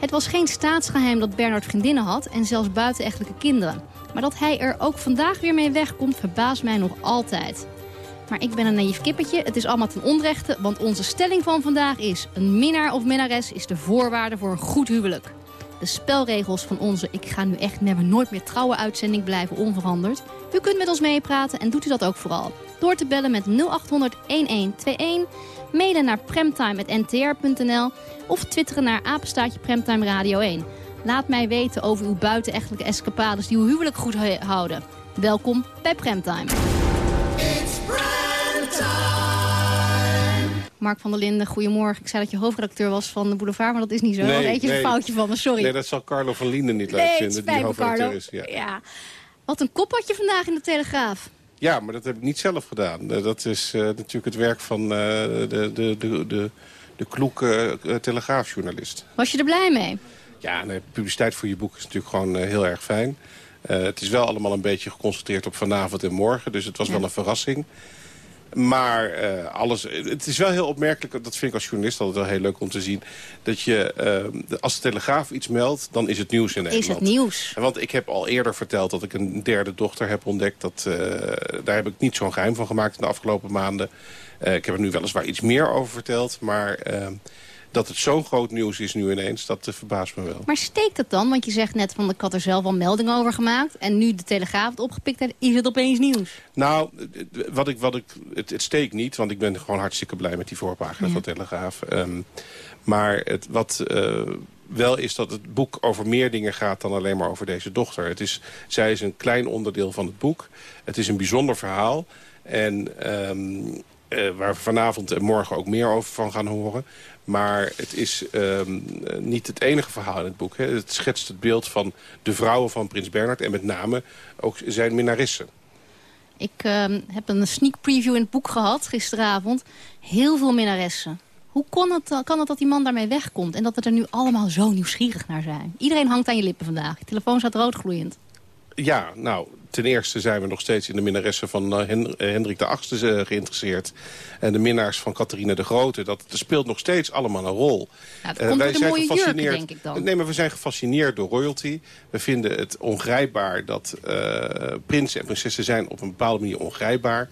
Het was geen staatsgeheim dat Bernard vriendinnen had en zelfs buitenechtelijke kinderen. Maar dat hij er ook vandaag weer mee wegkomt verbaast mij nog altijd. Maar ik ben een naïef kippetje, het is allemaal ten onrechte... want onze stelling van vandaag is... een minnaar of minnares is de voorwaarde voor een goed huwelijk. De spelregels van onze Ik ga nu echt never nooit meer trouwen uitzending blijven onveranderd. U kunt met ons meepraten en doet u dat ook vooral. Door te bellen met 0800 1121, mailen naar premtime.ntr.nl of twitteren naar apenstaatje Premtime Radio 1. Laat mij weten over uw buitenechtelijke escapades die uw huwelijk goed houden. Welkom bij Premtime. Mark van der Linden, goedemorgen. Ik zei dat je hoofdredacteur was van de Boulevard, maar dat is niet zo. Nee, Weet je een foutje van me, sorry. Nee, dat zal Carlo van Linden niet leuk vinden, die hoofdredacteur is. Ja. ja. Wat een kop had je vandaag in de Telegraaf. Ja, maar dat heb ik niet zelf gedaan. Eh, dat is uh, natuurlijk het werk van uh, de, de, de, de, de kloeke uh, telegraafjournalist. Was je er blij mee? Ja, nee, publiciteit voor je boek is natuurlijk gewoon heel erg fijn. het is wel allemaal een beetje geconcentreerd op vanavond en morgen. Dus het was wel een verrassing. Maar uh, alles, het is wel heel opmerkelijk, dat vind ik als journalist altijd wel heel leuk om te zien... dat je, uh, als de Telegraaf iets meldt, dan is het nieuws in Nederland. Is het nieuws. Want ik heb al eerder verteld dat ik een derde dochter heb ontdekt. Dat, uh, daar heb ik niet zo'n geheim van gemaakt in de afgelopen maanden. ik heb er nu weliswaar iets meer over verteld, maar dat het zo'n groot nieuws is nu ineens, dat uh, verbaast me wel. Maar steekt het dan? Want je zegt net van, ik had er zelf al melding over gemaakt... en nu de Telegraaf het opgepikt heeft, is het opeens nieuws? Nou, wat ik, wat ik, het, het steekt niet, want ik ben gewoon hartstikke blij met die voorpagina ja. van Telegraaf. Um, maar het, wat... Uh, wel is dat het boek over meer dingen gaat dan alleen maar over deze dochter. Het is, zij is een klein onderdeel van het boek. Het is een bijzonder verhaal. En um, uh, waar we vanavond en morgen ook meer over van gaan horen. Maar het is um, niet het enige verhaal in het boek. Hè. Het schetst het beeld van de vrouwen van prins Bernhard... en met name ook zijn minnarissen. Ik uh, heb een sneak preview in het boek gehad gisteravond. Heel veel minnaressen. Hoe kon het, kan het dat die man daarmee wegkomt... en dat we er nu allemaal zo nieuwsgierig naar zijn? Iedereen hangt aan je lippen vandaag. Je telefoon staat roodgloeiend. Ja, nou, ten eerste zijn we nog steeds in de minnaressen van uh, Hendrik de VIII geïnteresseerd. En de minnaars van Catharina de Grote. Dat, dat speelt nog steeds allemaal een rol. Nou, dat wij zijn mooie gefascineerd. denk ik dan. Nee, maar we zijn gefascineerd door royalty. We vinden het ongrijpbaar dat prinsen en prinsessen zijn op een bepaalde manier ongrijpbaar.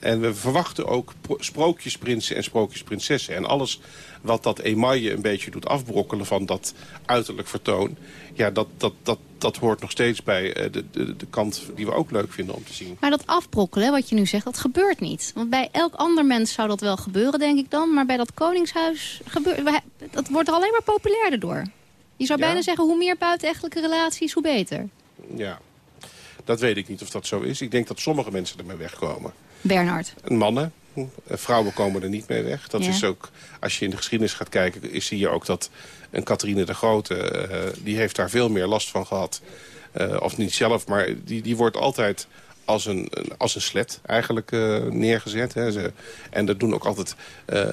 en we verwachten ook sprookjesprinsen en sprookjesprinsessen. En alles wat dat emaille een beetje doet afbrokkelen van dat uiterlijk vertoon... ja, dat, dat, dat, dat hoort nog steeds bij eh, de, de, de kant die we ook leuk vinden om te zien. Maar dat afbrokkelen, wat je nu zegt, dat gebeurt niet. Want bij elk ander mens zou dat wel gebeuren, denk ik dan. Maar bij dat koningshuis gebeurt... Dat wordt er alleen maar populairder door. Je zou bijna zeggen, hoe meer buitenechtelijke relaties, hoe beter. Ja, dat weet ik niet of dat zo is. Ik denk dat sommige mensen ermee wegkomen. Bernard. Mannen, Vrouwen komen er niet mee weg. Dat is ook, als je in de geschiedenis gaat kijken, zie je ook dat een Catharine de Grote, uh, die heeft daar veel meer last van gehad. Uh, of niet zelf, maar die, die wordt altijd als een, als een slet eigenlijk uh, neergezet. Hè. Ze, en er doen ook altijd uh,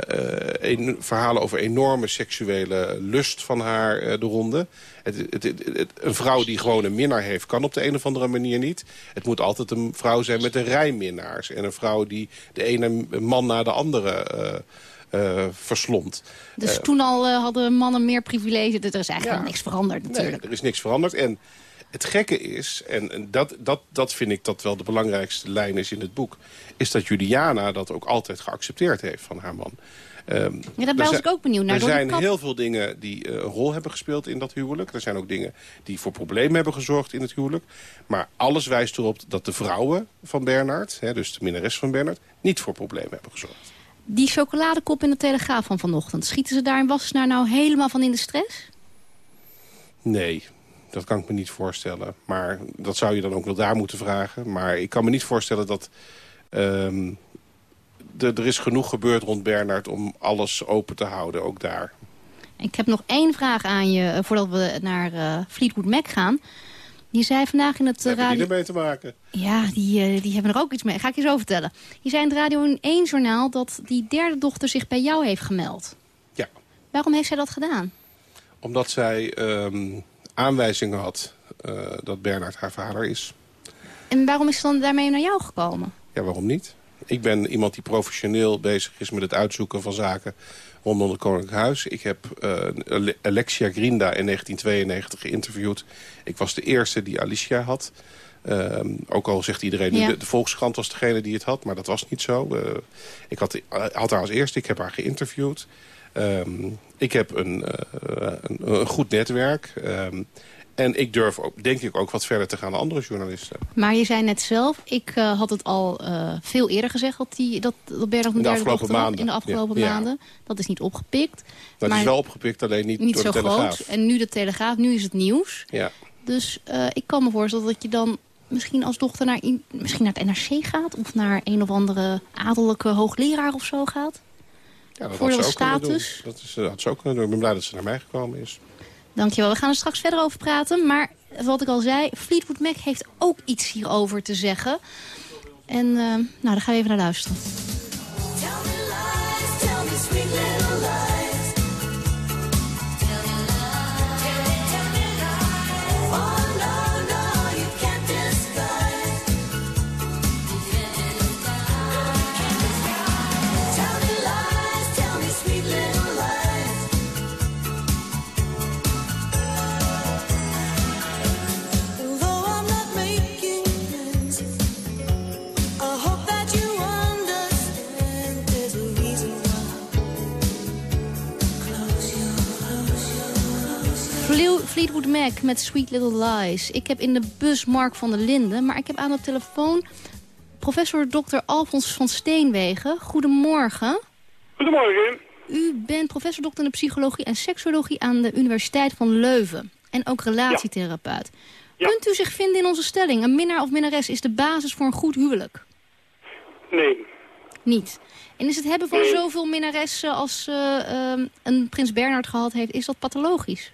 een, verhalen over enorme seksuele lust van haar uh, de ronde. Het, het, het, een vrouw die gewoon een minnaar heeft, kan op de een of andere manier niet. Het moet altijd een vrouw zijn met een rij minnaars. En een vrouw die de ene man na de andere... Uh, verslond. Dus toen al uh, hadden mannen meer privilege. Er is eigenlijk ja, niks veranderd natuurlijk. Nee, er is niks veranderd. En het gekke is, en dat, dat, dat vind ik dat wel de belangrijkste lijn is in het boek... is dat Juliana dat ook altijd geaccepteerd heeft van haar man. Um, ja, daar was ik ook benieuwd naar. Er zijn heel veel dingen die uh, een rol hebben gespeeld in dat huwelijk. Er zijn ook dingen die voor problemen hebben gezorgd in het huwelijk. Maar alles wijst erop dat de vrouwen van Bernard... Hè, dus de minnares van Bernard, niet voor problemen hebben gezorgd. Die chocoladekop in de Telegraaf van vanochtend... schieten ze daar in Wassenaar nou helemaal van in de stress? Nee, dat kan ik me niet voorstellen. Maar dat zou je dan ook wel daar moeten vragen. Maar ik kan me niet voorstellen dat... Um, er is genoeg gebeurd rond Bernard om alles open te houden, ook daar. Ik heb nog één vraag aan je, eh, voordat we naar uh, Fleetwood Mac gaan. Je zei vandaag in het radio... die ermee te maken? Ja, die, uh, die hebben er ook iets mee. Ga ik je zo vertellen. Je zei in het Radio in 1 journaal dat die derde dochter zich bij jou heeft gemeld. Ja. Waarom heeft zij dat gedaan? Omdat zij um, aanwijzingen had uh, dat Bernard haar vader is. En waarom is ze dan daarmee naar jou gekomen? Ja, waarom niet? Ik ben iemand die professioneel bezig is met het uitzoeken van zaken rondom het Koninklijk Huis. Ik heb uh, Alexia Grinda in 1992 geïnterviewd. Ik was de eerste die Alicia had. Uh, ook al zegt iedereen, ja. de, de, Volkskrant was degene die het had, maar dat was niet zo. Uh, ik had, had, haar als eerste, ik heb haar geïnterviewd. Um, ik heb een, uh, een, een, goed netwerk. Um, en ik durf ook, denk ik ook wat verder te gaan dan andere journalisten. Maar je zei net zelf, ik uh, had het al uh, veel eerder gezegd... dat, die, dat, dat Bernard in de afgelopen maanden. In de afgelopen ja. maanden. Dat is niet opgepikt. Dat is wel opgepikt, alleen niet, niet door zo de Telegraaf. Groot. En nu de Telegraaf, nu is het nieuws. Ja. Dus ik kan me voorstellen dat je dan misschien als dochter naar, misschien naar het NRC gaat... of naar een of andere adellijke hoogleraar of zo gaat. Ja, dat Voor had de ze status. Dat is, had ze ook kunnen doen. Ik ben blij dat ze naar mij gekomen is. Dankjewel. We gaan er straks verder over praten. Maar wat ik al zei, Fleetwood Mac heeft ook iets hierover te zeggen. En uh, nou, daar gaan we even naar luisteren. Fleetwood Mac met Sweet Little Lies. Ik heb in de bus Mark van der Linden, maar ik heb aan de telefoon professor Dr. Alfons van Steenwegen. Goedemorgen. Goedemorgen. U bent professor dokter in de psychologie en seksuologie aan de Universiteit van Leuven. En ook relatietherapeut. Ja. Kunt u zich vinden in onze stelling? Een minnaar of minnares is de basis voor een goed huwelijk? Nee. Niet. En is het hebben van Nee. zoveel minnaressen als eh, ehm, een prins Bernhard gehad heeft, is dat pathologisch?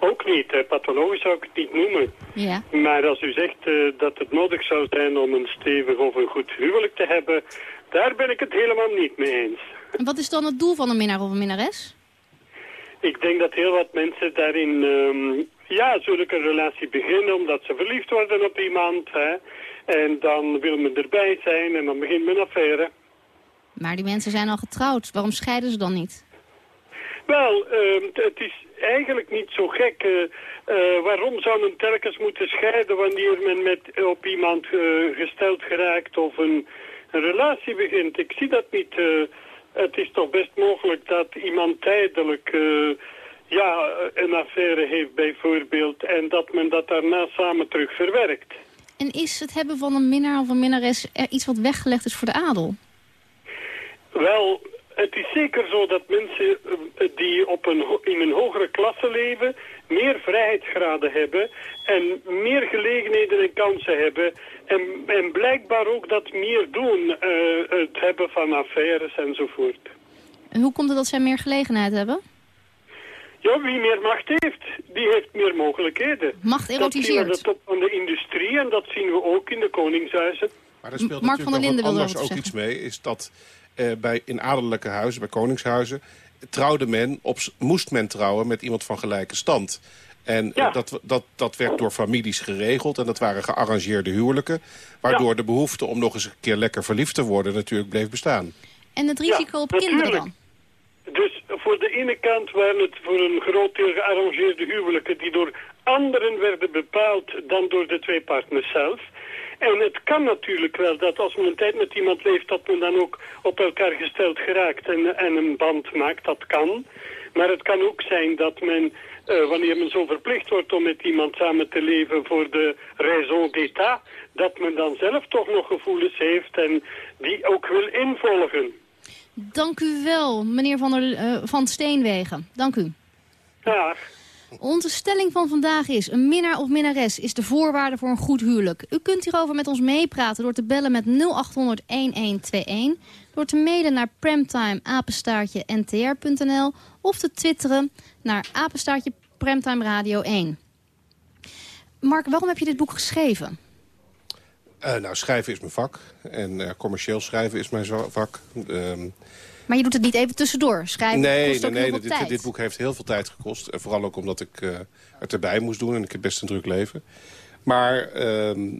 Ook niet. Eh, pathologisch zou ik het niet noemen. Ja. Maar als u zegt eh, dat het nodig zou zijn om een stevig of een goed huwelijk te hebben, daar ben ik het helemaal niet mee eens. En wat is dan het doel van een minnaar of een minnares? Ik denk dat heel wat mensen daarin ehm, ja, zulke relatie beginnen omdat ze verliefd worden op iemand. Hè? En dan wil men erbij zijn en dan begint men een affaire. Maar die mensen zijn al getrouwd. Waarom scheiden ze dan niet? Wel, ehm, het is eigenlijk niet zo gek. eh, eh, waarom zou men telkens moeten scheiden wanneer men met op iemand eh, gesteld geraakt of een, een relatie begint? Ik zie dat niet. het is toch best mogelijk dat iemand tijdelijk ja, een affaire heeft bijvoorbeeld en dat men dat daarna samen terug verwerkt. En is het hebben van een minnaar of een minnares er iets wat weggelegd is voor de adel? Wel, het is zeker zo dat mensen eh, die op een, in een hogere klasse leven... meer vrijheidsgraden hebben en meer gelegenheden en kansen hebben. En, en blijkbaar ook dat meer doen, eh, het hebben van affaires enzovoort. En hoe komt het dat zij meer gelegenheid hebben? Ja, wie meer macht heeft, die heeft meer mogelijkheden. Macht Dat zien we aan erotiseert. de top van de industrie en dat zien we ook in de koningshuizen. Maar daar speelt Mark van der natuurlijk Linden ook iets mee. Is dat eh, bij, in adellijke huizen, bij koningshuizen... trouwde men, op, moest men trouwen met iemand van gelijke stand. En eh, dat, dat, dat werd door families geregeld. En dat waren gearrangeerde huwelijken. Waardoor de behoefte om nog eens een keer lekker verliefd te worden... natuurlijk bleef bestaan. En het risico op kinderen dan? Dus voor de ene kant waren het voor een groot deel gearrangeerde huwelijken die door anderen werden bepaald dan door de twee partners zelf. En het kan natuurlijk wel dat als men een tijd met iemand leeft, dat men dan ook op elkaar gesteld geraakt en, en een band maakt. Dat kan. Maar het kan ook zijn dat men, eh, wanneer men zo verplicht wordt om met iemand samen te leven voor de raison d'état, dat men dan zelf toch nog gevoelens heeft en die ook wil involgen. Dank u wel, meneer Van, der, eh, van Steenwegen. Dank u. Ja. Onze stelling van vandaag is... een minnaar of minnares is de voorwaarde voor een goed huwelijk. U kunt hierover met ons meepraten door te bellen met 0800-1121... door te mailen naar premtimeapenstaartje-ntr.nl... of te twitteren naar apenstaartje Premtime Radio 1. Mark, waarom heb je dit boek geschreven? Eh, nou, schrijven is mijn vak. En eh, commercieel schrijven is mijn vak. Ehm, Maar je doet het niet even tussendoor. Schrijven nee, kost nee, nee veel dit, boek heeft heel veel tijd gekost. En vooral ook omdat ik eh, het erbij moest doen. En ik heb best een druk leven. Maar ehm,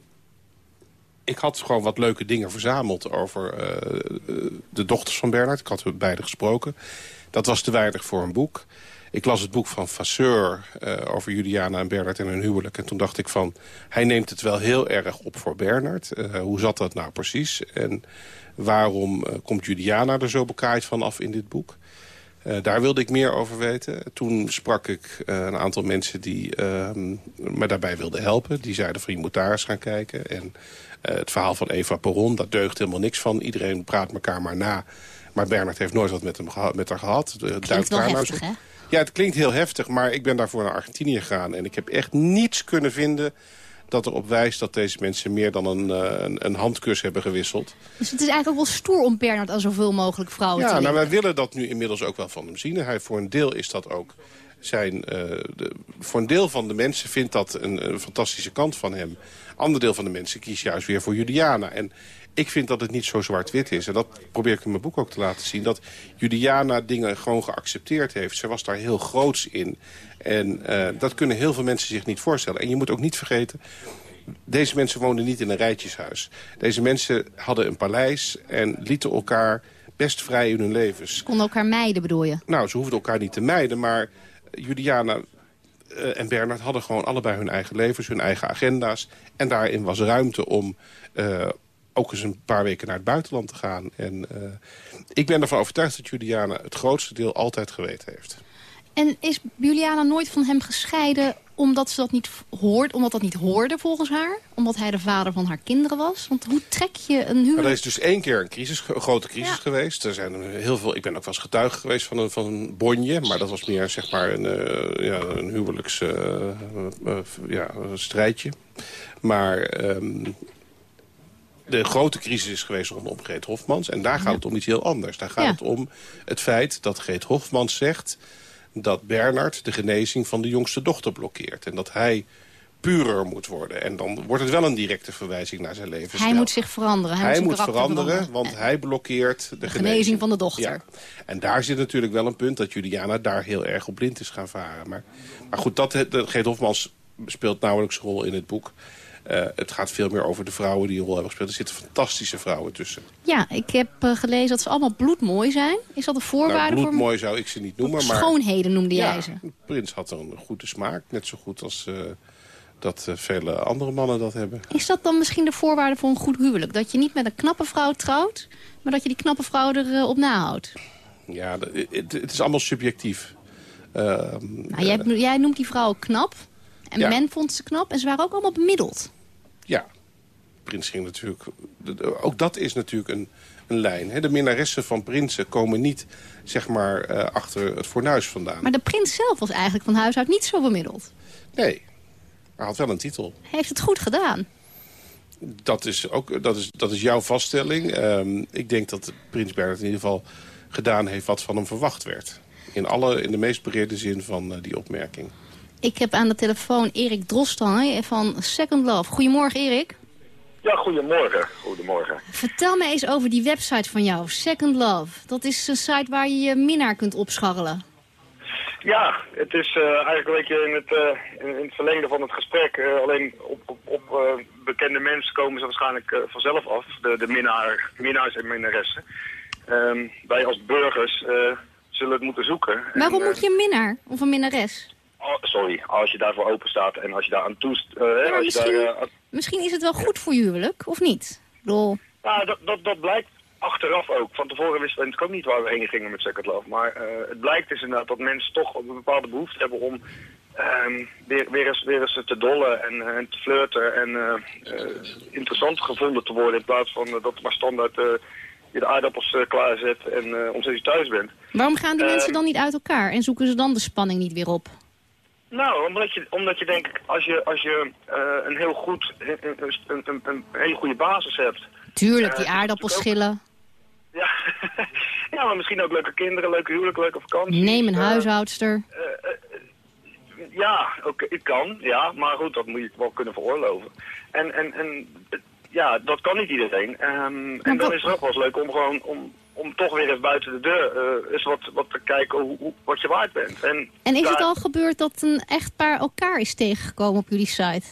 ik had gewoon wat leuke dingen verzameld over eh, eh, de dochters van Bernard. Ik had met beide gesproken. Dat was te weinig voor een boek. Ik las het boek van Vasseur eh, over Juliana en Bernard en hun huwelijk. En toen dacht ik van, hij neemt het wel heel erg op voor Bernard. Eh, hoe zat dat nou precies? En waarom eh, komt Juliana er zo bekaaid van af in dit boek? Eh, daar wilde ik meer over weten. Toen sprak ik eh, een aantal mensen die ehm, me daarbij wilden helpen. Die zeiden van je moet daar eens gaan kijken. En het verhaal van Eva Peron, daar deugt helemaal niks van. Iedereen praat elkaar maar na. Maar Bernard heeft nooit wat met, hem geha- met haar gehad. Duikt daar heftig? Ja, het klinkt heel heftig, maar ik ben daarvoor naar Argentinië gegaan. En ik heb echt niets kunnen vinden dat erop wijst dat deze mensen meer dan een, eh, een, een handkus hebben gewisseld. Dus het is eigenlijk ook wel stoer om Bernard aan zoveel mogelijk vrouwen te Ja, nou, linken. wij willen dat nu inmiddels ook wel van hem zien. Hij, voor een deel is dat ook zijn... eh, de, voor een deel van de mensen vindt dat een, een fantastische kant van hem. Ander deel van de mensen kiest juist weer voor Juliana. En ik vind dat het niet zo zwart-wit is. En dat probeer ik in mijn boek ook te laten zien. Dat Juliana dingen gewoon geaccepteerd heeft. Ze was daar heel groots in. En eh, dat kunnen heel veel mensen zich niet voorstellen. En je moet ook niet vergeten... Deze mensen woonden niet in een rijtjeshuis. Deze mensen hadden een paleis en lieten elkaar best vrij in hun levens. Konden elkaar mijden, bedoel je? Nou, ze hoefden elkaar niet te mijden, maar Juliana eh, en Bernard hadden gewoon allebei hun eigen levens, hun eigen agenda's. En daarin was ruimte om eh, ook eens een paar weken naar het buitenland te gaan. En eh, ik ben ervan overtuigd dat Juliana het grootste deel altijd geweten heeft. En is Juliana nooit van hem gescheiden omdat ze dat niet hoort, omdat dat niet hoorde volgens haar? Omdat hij de vader van haar kinderen was? Want hoe trek je een Maar huwelijk... er is dus één keer een, crisis, een grote crisis geweest. Er zijn heel veel, ik ben ook wel eens getuige geweest van een, van een bonje. Maar dat was meer zeg maar een, eh, ja, een huwelijks eh, ja, een strijdje. Maar ehm, de grote crisis is geweest rondom Greet Hofmans. En daar gaat het om iets heel anders. Daar gaat het om het feit dat Greet Hofmans zegt dat Bernard de genezing van de jongste dochter blokkeert. En dat hij purer moet worden. En dan wordt het wel een directe verwijzing naar zijn leven. Hij moet zich veranderen. Hij, Hij moet, veranderen, want hij blokkeert de, De genezing van de dochter. Ja. En daar zit natuurlijk wel een punt dat Juliana daar heel erg op blind is gaan varen. Maar, maar goed, dat, dat, Geert Hofmans speelt nauwelijks een rol in het boek. Eh, het gaat veel meer over de vrouwen die een rol hebben gespeeld. Er zitten fantastische vrouwen tussen. Ja, ik heb eh, gelezen dat ze allemaal bloedmooi zijn. Is dat een voorwaarde nou, voor... bloedmooi zou ik ze niet noemen. Maar, Schoonheden noemde ja, jij ze. Prins had een goede smaak. Net zo goed als eh, dat vele andere mannen dat hebben. Is dat dan misschien de voorwaarde voor een goed huwelijk? Dat je niet met een knappe vrouw trouwt, maar dat je die knappe vrouw erop op nahoudt? Ja, het, het is allemaal subjectief. Ehm, Nou, jij, jij noemt die vrouwen knap. En Ja. men vond ze knap en ze waren ook allemaal bemiddeld. Ja, Prins ging natuurlijk... Ook dat is natuurlijk een, een lijn. Hè? De minnaressen van prinsen komen niet zeg maar, eh, achter het fornuis vandaan. Maar de prins zelf was eigenlijk van huis uit niet zo bemiddeld. Nee, hij had wel een titel. Hij heeft het goed gedaan. Dat is, ook, dat is, dat is jouw vaststelling. Ehm, ik denk dat prins Bernhard in ieder geval gedaan heeft wat van hem verwacht werd. In, alle, in de meest brede zin van eh, die opmerking. Ik heb aan de telefoon Erik Drostan van Second Love. Goedemorgen Erik. Ja, goedemorgen. Goedemorgen. Vertel me eens over die website van jou, Second Love. Dat is een site waar je je minnaar kunt opscharrelen. Ja, het is eh, eigenlijk een beetje in het, eh, in, het verlengde van het gesprek. Eh, alleen op, op, op bekende mensen komen ze waarschijnlijk vanzelf af. De, de minnaar, minnaars en minnaressen. Ehm, wij als burgers zullen het moeten zoeken. Waarom En, moet je een minnaar of een minnares? Oh, sorry, als je daarvoor open staat en als je daar aan toest... eh, Ja, je daar, misschien, eh, misschien is het wel goed voor je huwelijk, of niet? Ik bedoel, Nou, dat, dat, dat blijkt achteraf ook. Van tevoren wisten we natuurlijk ook niet waar we heen gingen met Second Love. Maar eh, het blijkt dus inderdaad dat mensen toch een bepaalde behoefte hebben om ehm, weer, weer, eens, weer eens te dollen en, en te flirten en interessant gevonden te worden. In plaats van dat maar standaard je de aardappels klaarzet en om zes uur thuis bent. waarom gaan die mensen dan niet uit elkaar en zoeken ze dan de spanning niet weer op? Nou, omdat je, omdat je denkt, als je, als je eh, een heel goed, een, een, een, een, een hele goede basis hebt. Tuurlijk, eh, die aardappelschillen. Ja. ja, maar misschien ook leuke kinderen, leuke huwelijk, leuke vakantie. Neem een Eh, huishoudster. Ja, oké, ik kan, ja, maar goed, dat moet je wel kunnen veroorloven. En, en, en eh, ja, dat kan niet iedereen. Ehm, en dan is het ook wel eens leuk om gewoon, om, om toch weer even buiten de deur eh, eens wat, wat te kijken hoe, hoe- wat je waard bent. En, En is het al gebeurd dat een echtpaar elkaar is tegengekomen op jullie site?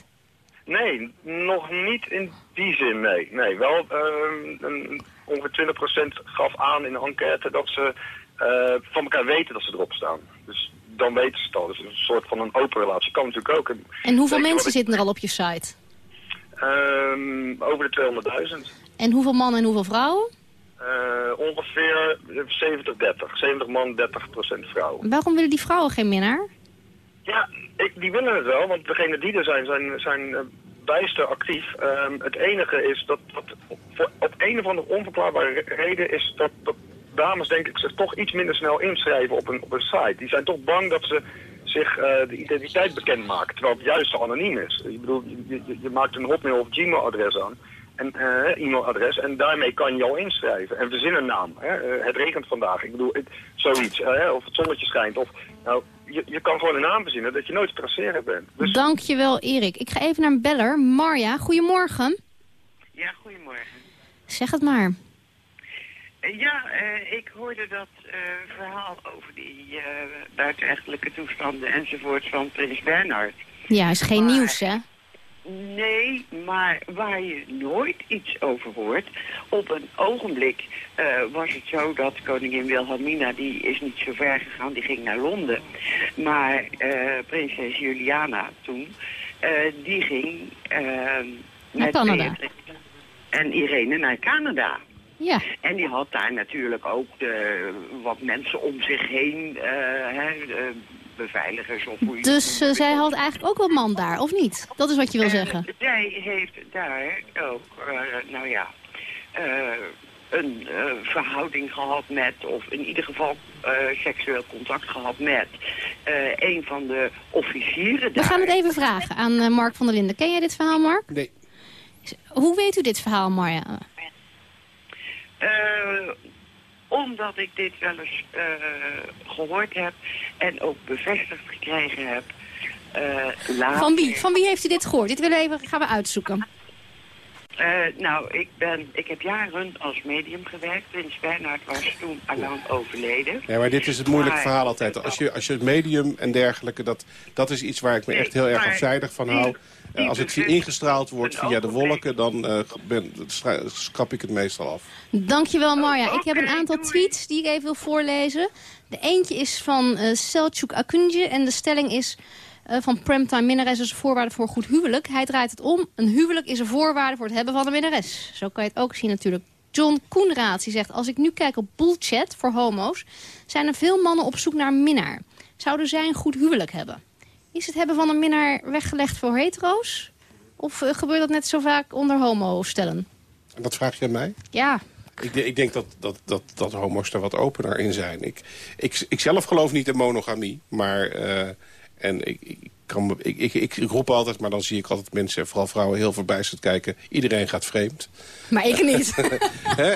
Nee, nog niet in die zin, nee. Nee, wel ehm, een, ongeveer 20% gaf aan in de enquête dat ze eh, van elkaar weten dat ze erop staan. Dus dan weten ze het al. Dus een soort van een open relatie kan natuurlijk ook. En, En hoeveel mensen ik- zitten er al op je site? Ehm, over de 200.000. En hoeveel mannen en hoeveel vrouwen? Eh, ongeveer 70-30. 70 man, 30% vrouwen. Waarom willen die vrouwen geen minnaar? Ja, ik, die willen het wel, want degenen die er zijn, zijn, zijn eh, bijster actief. Ehm, het enige is dat, dat op, voor- op een of andere onverklaarbare re- reden is dat, dat dames denk ik zich toch iets minder snel inschrijven op een, op een site. Die zijn toch bang dat ze zich eh, de identiteit bekendmaken, terwijl het juist zo anoniem is. Ik bedoel, je, je, je maakt een Hotmail of Gmail-adres aan. En eh, e-mailadres en daarmee kan je al inschrijven. En verzin een naam. Hè? Eh, het regent vandaag. Ik bedoel, het, zoiets. eh, of het zonnetje schijnt. Of, nou, je, je kan gewoon een naam verzinnen dat je nooit te traceren bent. Dus Dankjewel, Erik. Ik ga even naar een beller. Marja, goedemorgen. Ja, goedemorgen. Zeg het maar. Ja, eh, ik hoorde dat eh, verhaal over die eh buitenechtelijke toestanden enzovoort van Prins Bernhard. Ja, is geen nieuws, hè? Nee, maar waar je nooit iets over hoort. Op een ogenblik eh, was het zo dat koningin Wilhelmina, die is niet zo ver gegaan, die ging naar Londen. Maar eh, prinses Juliana toen, eh, die ging eh, met Canada. En Irene naar Canada. Ja. En die had daar natuurlijk ook de, wat mensen om zich heen, hè, beveiligers of hoe je Dus eh, zij had eigenlijk ook wel man daar, of niet? Dat is wat je wil zeggen. eh, zij heeft daar ook, eh, nou ja, eh, een eh, verhouding gehad met, of in ieder geval eh, seksueel contact gehad met, eh, een van de officieren We daar. gaan het even vragen aan Mark van der Linden. Ken jij dit verhaal, Mark? Nee. Hoe weet u dit verhaal, Marja? Eh, omdat ik dit wel eens eh, gehoord heb en ook bevestigd gekregen heb eh, later... Van wie? Van wie heeft u dit gehoord? Dit willen even, gaan we uitzoeken. Eh, nou, ik, ben, ik heb jaren als medium gewerkt. Prins Bernhard was toen al lang overleden. Ja, maar dit is het moeilijke Maar- verhaal altijd. Als je, als je het medium en dergelijke, dat, dat is iets waar ik me echt heel erg afzijdig van hou. Eh, die als het bevindt ingestraald wordt via de wolken, dan eh, ben, schrap ik het meestal af. Dankjewel Marja. Ik heb een aantal tweets die ik even wil voorlezen. De eentje is van Selçuk Akunje en de stelling is... eh, van Premtime minnares is een voorwaarde voor een goed huwelijk. Hij draait het om. Een huwelijk is een voorwaarde voor het hebben van een minnares. Zo kan je het ook zien natuurlijk. John Koenraad die zegt... als ik nu kijk op bullchat voor homo's... zijn er veel mannen op zoek naar een minnaar. Zouden zij een goed huwelijk hebben? Is het hebben van een minnaar weggelegd voor hetero's? Of eh, gebeurt dat net zo vaak onder homo-stellen? En dat vraag je aan mij? Ja, Ik, ik denk dat, dat, dat, dat homo's er wat opener in zijn. Ik, ik, ik zelf geloof niet in monogamie, maar... eh, en ik, ik, kan, ik, ik, roep altijd, maar dan zie ik altijd mensen, vooral vrouwen, heel verbijsterd kijken. Iedereen gaat vreemd. maar ik niet.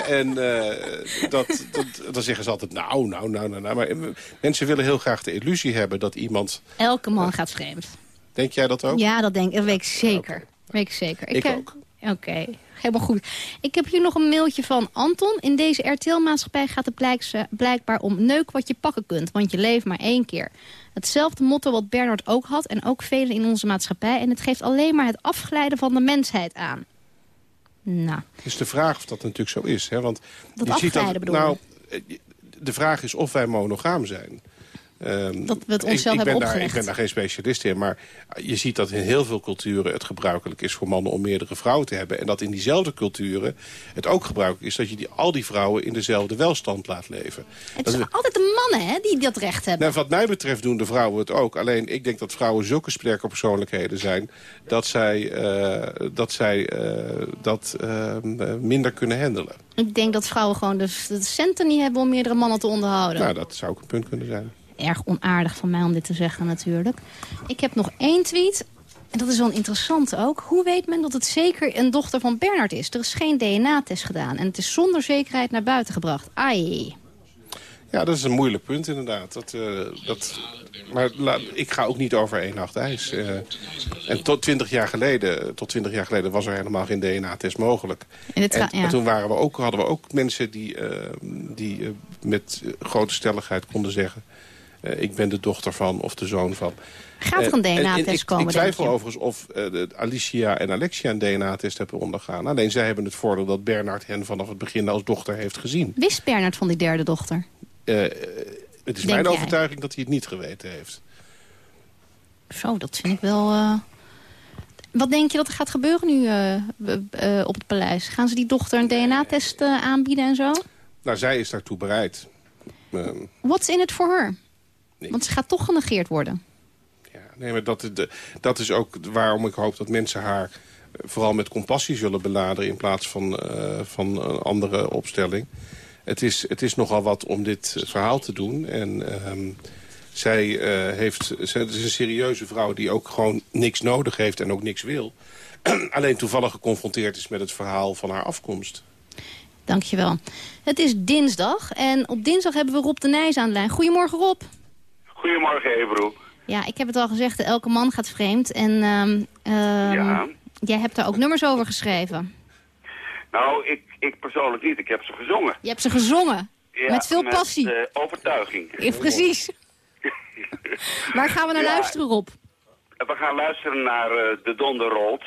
En eh, dat, dat, dan zeggen ze altijd, nou, nou, nou, nou, nou. Maar eh, mensen willen heel graag de illusie hebben dat iemand... Elke man gaat vreemd. Denk jij dat ook? Ja, dat denk. Dat weet ik zeker. Weet ik zeker. Ik heb- ook. Oké, helemaal goed. Ik heb hier nog een mailtje van Anton. In deze RTL-maatschappij gaat het blijkbaar om neuk wat je pakken kunt. Want je leeft maar één keer. Hetzelfde motto wat Bernard ook had en ook velen in onze maatschappij. En het geeft alleen maar het afglijden van de mensheid aan. Nou, Het is de vraag of dat natuurlijk zo is. Hè? Want Dat je ziet je? Nou, eh, de vraag is of wij monogaam zijn. Ehm, Dat we het ik- onszelf ik, ben hebben daar, ik opgelegd. ben daar geen specialist in. Maar je ziet dat in heel veel culturen het gebruikelijk is voor mannen om meerdere vrouwen te hebben. En dat in diezelfde culturen het ook gebruikelijk is dat je die, al die vrouwen in dezelfde welstand laat leven. het Dat is altijd de mannen hè, die dat recht hebben. nou, wat mij betreft doen de vrouwen het ook. Alleen ik denk dat vrouwen zulke sterke persoonlijkheden zijn... dat zij, eh, dat, zij eh, dat eh, minder kunnen handelen. Ik denk dat vrouwen gewoon de, de centen niet hebben om meerdere mannen te onderhouden. Nou, dat zou ook een punt kunnen zijn. Erg onaardig van mij om dit te zeggen natuurlijk. Ik heb nog één tweet. En dat is wel een interessante ook. Hoe weet men dat het zeker een dochter van Bernard is? Er is geen DNA-test gedaan. En het is zonder zekerheid naar buiten gebracht. Ai. Ja, dat is een moeilijk punt inderdaad. Dat, eh, dat, maar la- ik ga ook niet over één nacht ijs. Eh, en tot 20 jaar geleden, tot 20 jaar geleden was er helemaal geen DNA-test mogelijk. En het En, ga- ja. en toen waren we ook, hadden we ook mensen die, eh, die met grote stelligheid konden zeggen... eh, ik ben de dochter van of de zoon van. Gaat er een Eh, DNA-test komen, Ik twijfel overigens of eh, Alicia en Alexia een DNA-test hebben ondergaan. Alleen zij hebben het voordeel dat Bernard hen vanaf het begin als dochter heeft gezien. Wist Bernard van die derde dochter? Het is Denk mijn jij? overtuiging dat hij het niet geweten heeft. Zo, dat vind ik wel... Wat denk je dat er gaat gebeuren nu op het paleis? Gaan ze die dochter een DNA-test aanbieden en zo? Nou, zij is daartoe bereid. Ehm, What's in it for her? Want ze gaat toch genegeerd worden. nee, maar dat, de- dat is ook waarom ik hoop dat mensen haar eh, vooral met compassie zullen benaderen... in plaats van, eh, van een andere opstelling. Het is, het is nogal wat om dit eh, verhaal te doen. En ehm, zij, heeft, zij is een serieuze vrouw die ook gewoon niks nodig heeft en ook niks wil. Alleen toevallig geconfronteerd is met het verhaal van haar afkomst. Dankjewel. Het is dinsdag en op dinsdag hebben we Rob de Nijs aan de lijn. Goedemorgen Rob. Goedemorgen, Ebro. Ja, ik heb het al gezegd, elke man gaat vreemd. En ehm, ehm, Ja. jij hebt daar ook nummers over geschreven. Nou, ik, ik persoonlijk niet. Ik heb ze gezongen. Je hebt ze gezongen. Ja, met veel passie. eh, overtuiging. Ja, precies. Waar gaan we naar luisteren, Rob? We gaan luisteren naar eh, De Donder Rolt.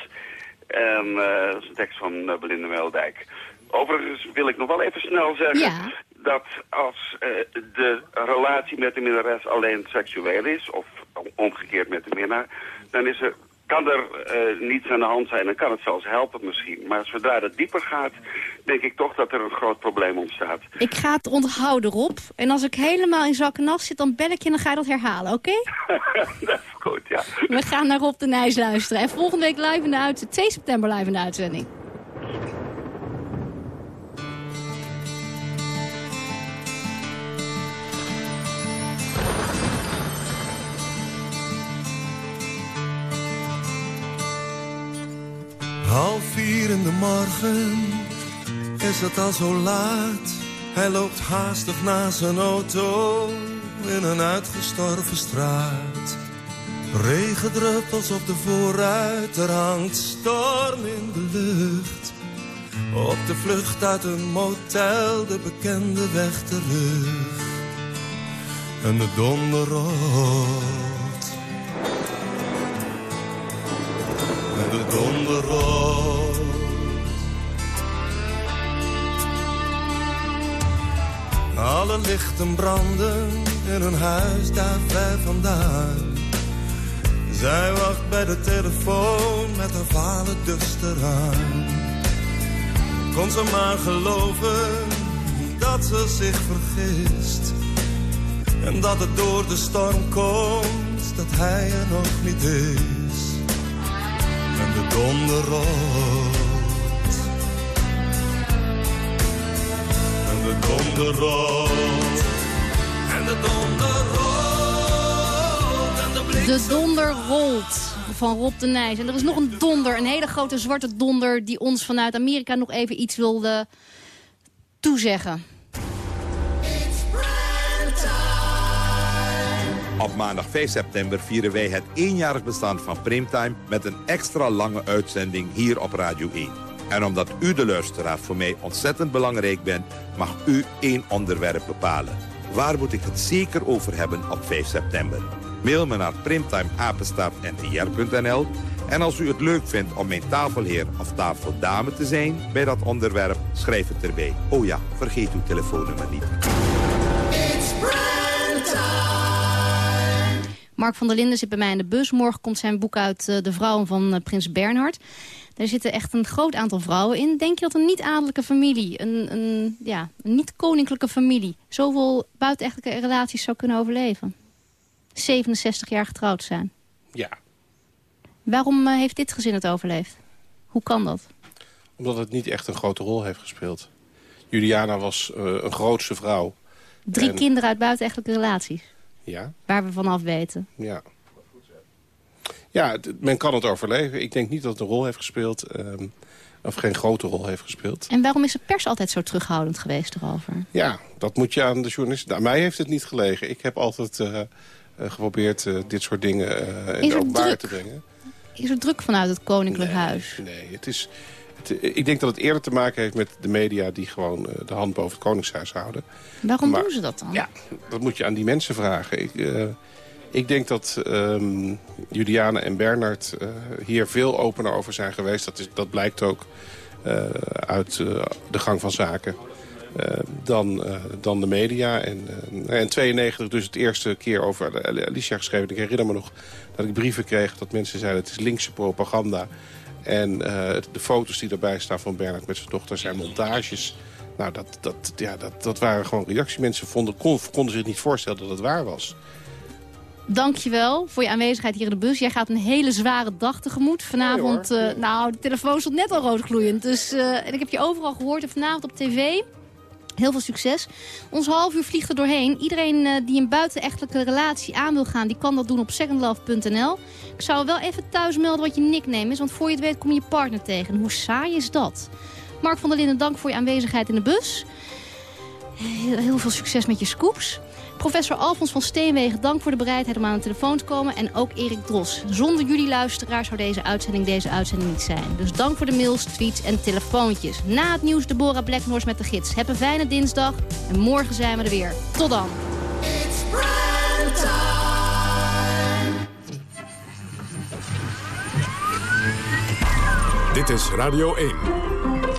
En eh, dat is een tekst van Belinda Meldijk. Overigens wil ik nog wel even snel zeggen... Ja. Dat als eh, de relatie met de minnares alleen seksueel is... of omgekeerd met de minnaar... dan is er, kan er eh, niets aan de hand zijn. Dan kan het zelfs helpen misschien. Maar zodra dat dieper gaat... denk ik toch dat er een groot probleem ontstaat. Ik ga het onthouden, Rob. En als ik helemaal in zak en zit, dan bel ik je en dan ga je dat herhalen, oké? dat is goed, ja. We gaan naar Rob de Nijs luisteren. En volgende week live in de uitzending. 2 september live in de uitzending. Half vier in de morgen is het al zo laat. Hij loopt haastig naar zijn auto in een uitgestorven straat. Regendruppels op de voorruit, er hangt storm in de lucht. Op de vlucht uit een motel, de bekende weg terug. En de donder rolt. De donder rolt. Alle lichten branden in een huis daar ver vandaan. Zij wacht bij de telefoon met haar vale dus eraan. Kon ze maar geloven dat ze zich vergist. En dat het door de storm komt, dat hij er nog niet is. De donder rolt. En de donder rolt. En de donder rolt. De De donder rolt van Rob de Nijs. En er is nog een donder, een hele grote zwarte donder... die ons vanuit Amerika nog even iets wilde toezeggen. Op maandag 5 september vieren wij het eenjarig bestaan van Primetime... met een extra lange uitzending hier op Radio 1. En omdat u de luisteraar voor mij ontzettend belangrijk bent... mag u één onderwerp bepalen. Waar moet ik het zeker over hebben op 5 september? Mail me naar primtimeapenstaartntr.nl en als u het leuk vindt om mijn tafelheer of tafeldame te zijn bij dat onderwerp, schrijf het erbij. Oh ja, vergeet uw telefoonnummer niet. Mark van der Linden zit bij mij in de bus. Morgen komt zijn boek uit uh, De Vrouwen van uh, Prins Bernhard. Daar zitten echt een groot aantal vrouwen in. Denk je dat een niet-adellijke familie, een, een, ja, een niet-koninklijke familie... zoveel buitenechtelijke relaties zou kunnen overleven? 67 jaar getrouwd zijn. Ja. Waarom uh, heeft dit gezin het overleefd? Hoe kan dat? Omdat het niet echt een grote rol heeft gespeeld. Juliana was een grootse vrouw. Drie en... kinderen uit buitenechtelijke relaties? Ja. Waar we vanaf weten. Ja. Ja, men kan het overleven. Ik denk niet dat het een rol heeft gespeeld. Um, of geen grote rol heeft gespeeld. En waarom is de pers altijd zo terughoudend geweest erover? Ja, dat moet je aan de journalisten... Aan mij heeft het niet gelegen. Ik heb altijd uh, uh, geprobeerd uh, dit soort dingen in de openbaar te brengen. Is er druk vanuit het Koninklijk nee, Huis? Nee, het is... Het, ik denk dat het eerder te maken heeft met de media... die gewoon de hand boven het Koningshuis houden. Waarom maar, doen ze dat dan? Ja, dat moet je aan die mensen vragen. Ik, ik denk dat um, Juliane en Bernard uh, hier veel opener over zijn geweest. Dat, is, dat blijkt ook uh, uit uh, de gang van zaken. dan, dan de media. En in 92 dus het eerste keer over Alicia geschreven. Ik herinner me nog dat ik brieven kreeg dat mensen zeiden... het is linkse propaganda. En de foto's die erbij staan van Bernard met zijn dochter zijn montages. Nou, dat, dat, ja, dat, dat waren gewoon reacties. Mensen vonden, kon, konden zich niet voorstellen dat het waar was. Dankjewel voor je aanwezigheid hier in de bus. Jij gaat een hele zware dag tegemoet. Vanavond, uh, nou, de telefoon stond net al roodgloeiend. Dus, uh, en ik heb je overal gehoord en vanavond op tv. Heel veel succes. Ons half uur vliegt er doorheen. Iedereen uh, die een buitenechtelijke relatie aan wil gaan... die kan dat doen op secondlove.nl. Ik zou wel even thuis melden wat je nickname is... want voor je het weet kom je je partner tegen. Hoe saai is dat? Mark van der Linden, dank voor je aanwezigheid in de bus. Heel, heel veel succes met je scoops. Professor Alfons van Steenwegen, dank voor de bereidheid om aan de telefoon te komen. En ook Erik Dros. Zonder jullie luisteraar zou deze uitzending deze uitzending niet zijn. Dus dank voor de mails, tweets en telefoontjes. Na het nieuws Deborah Blacknors met de gids. Heb een fijne dinsdag en morgen zijn we er weer. Tot dan. Dit is Radio 1.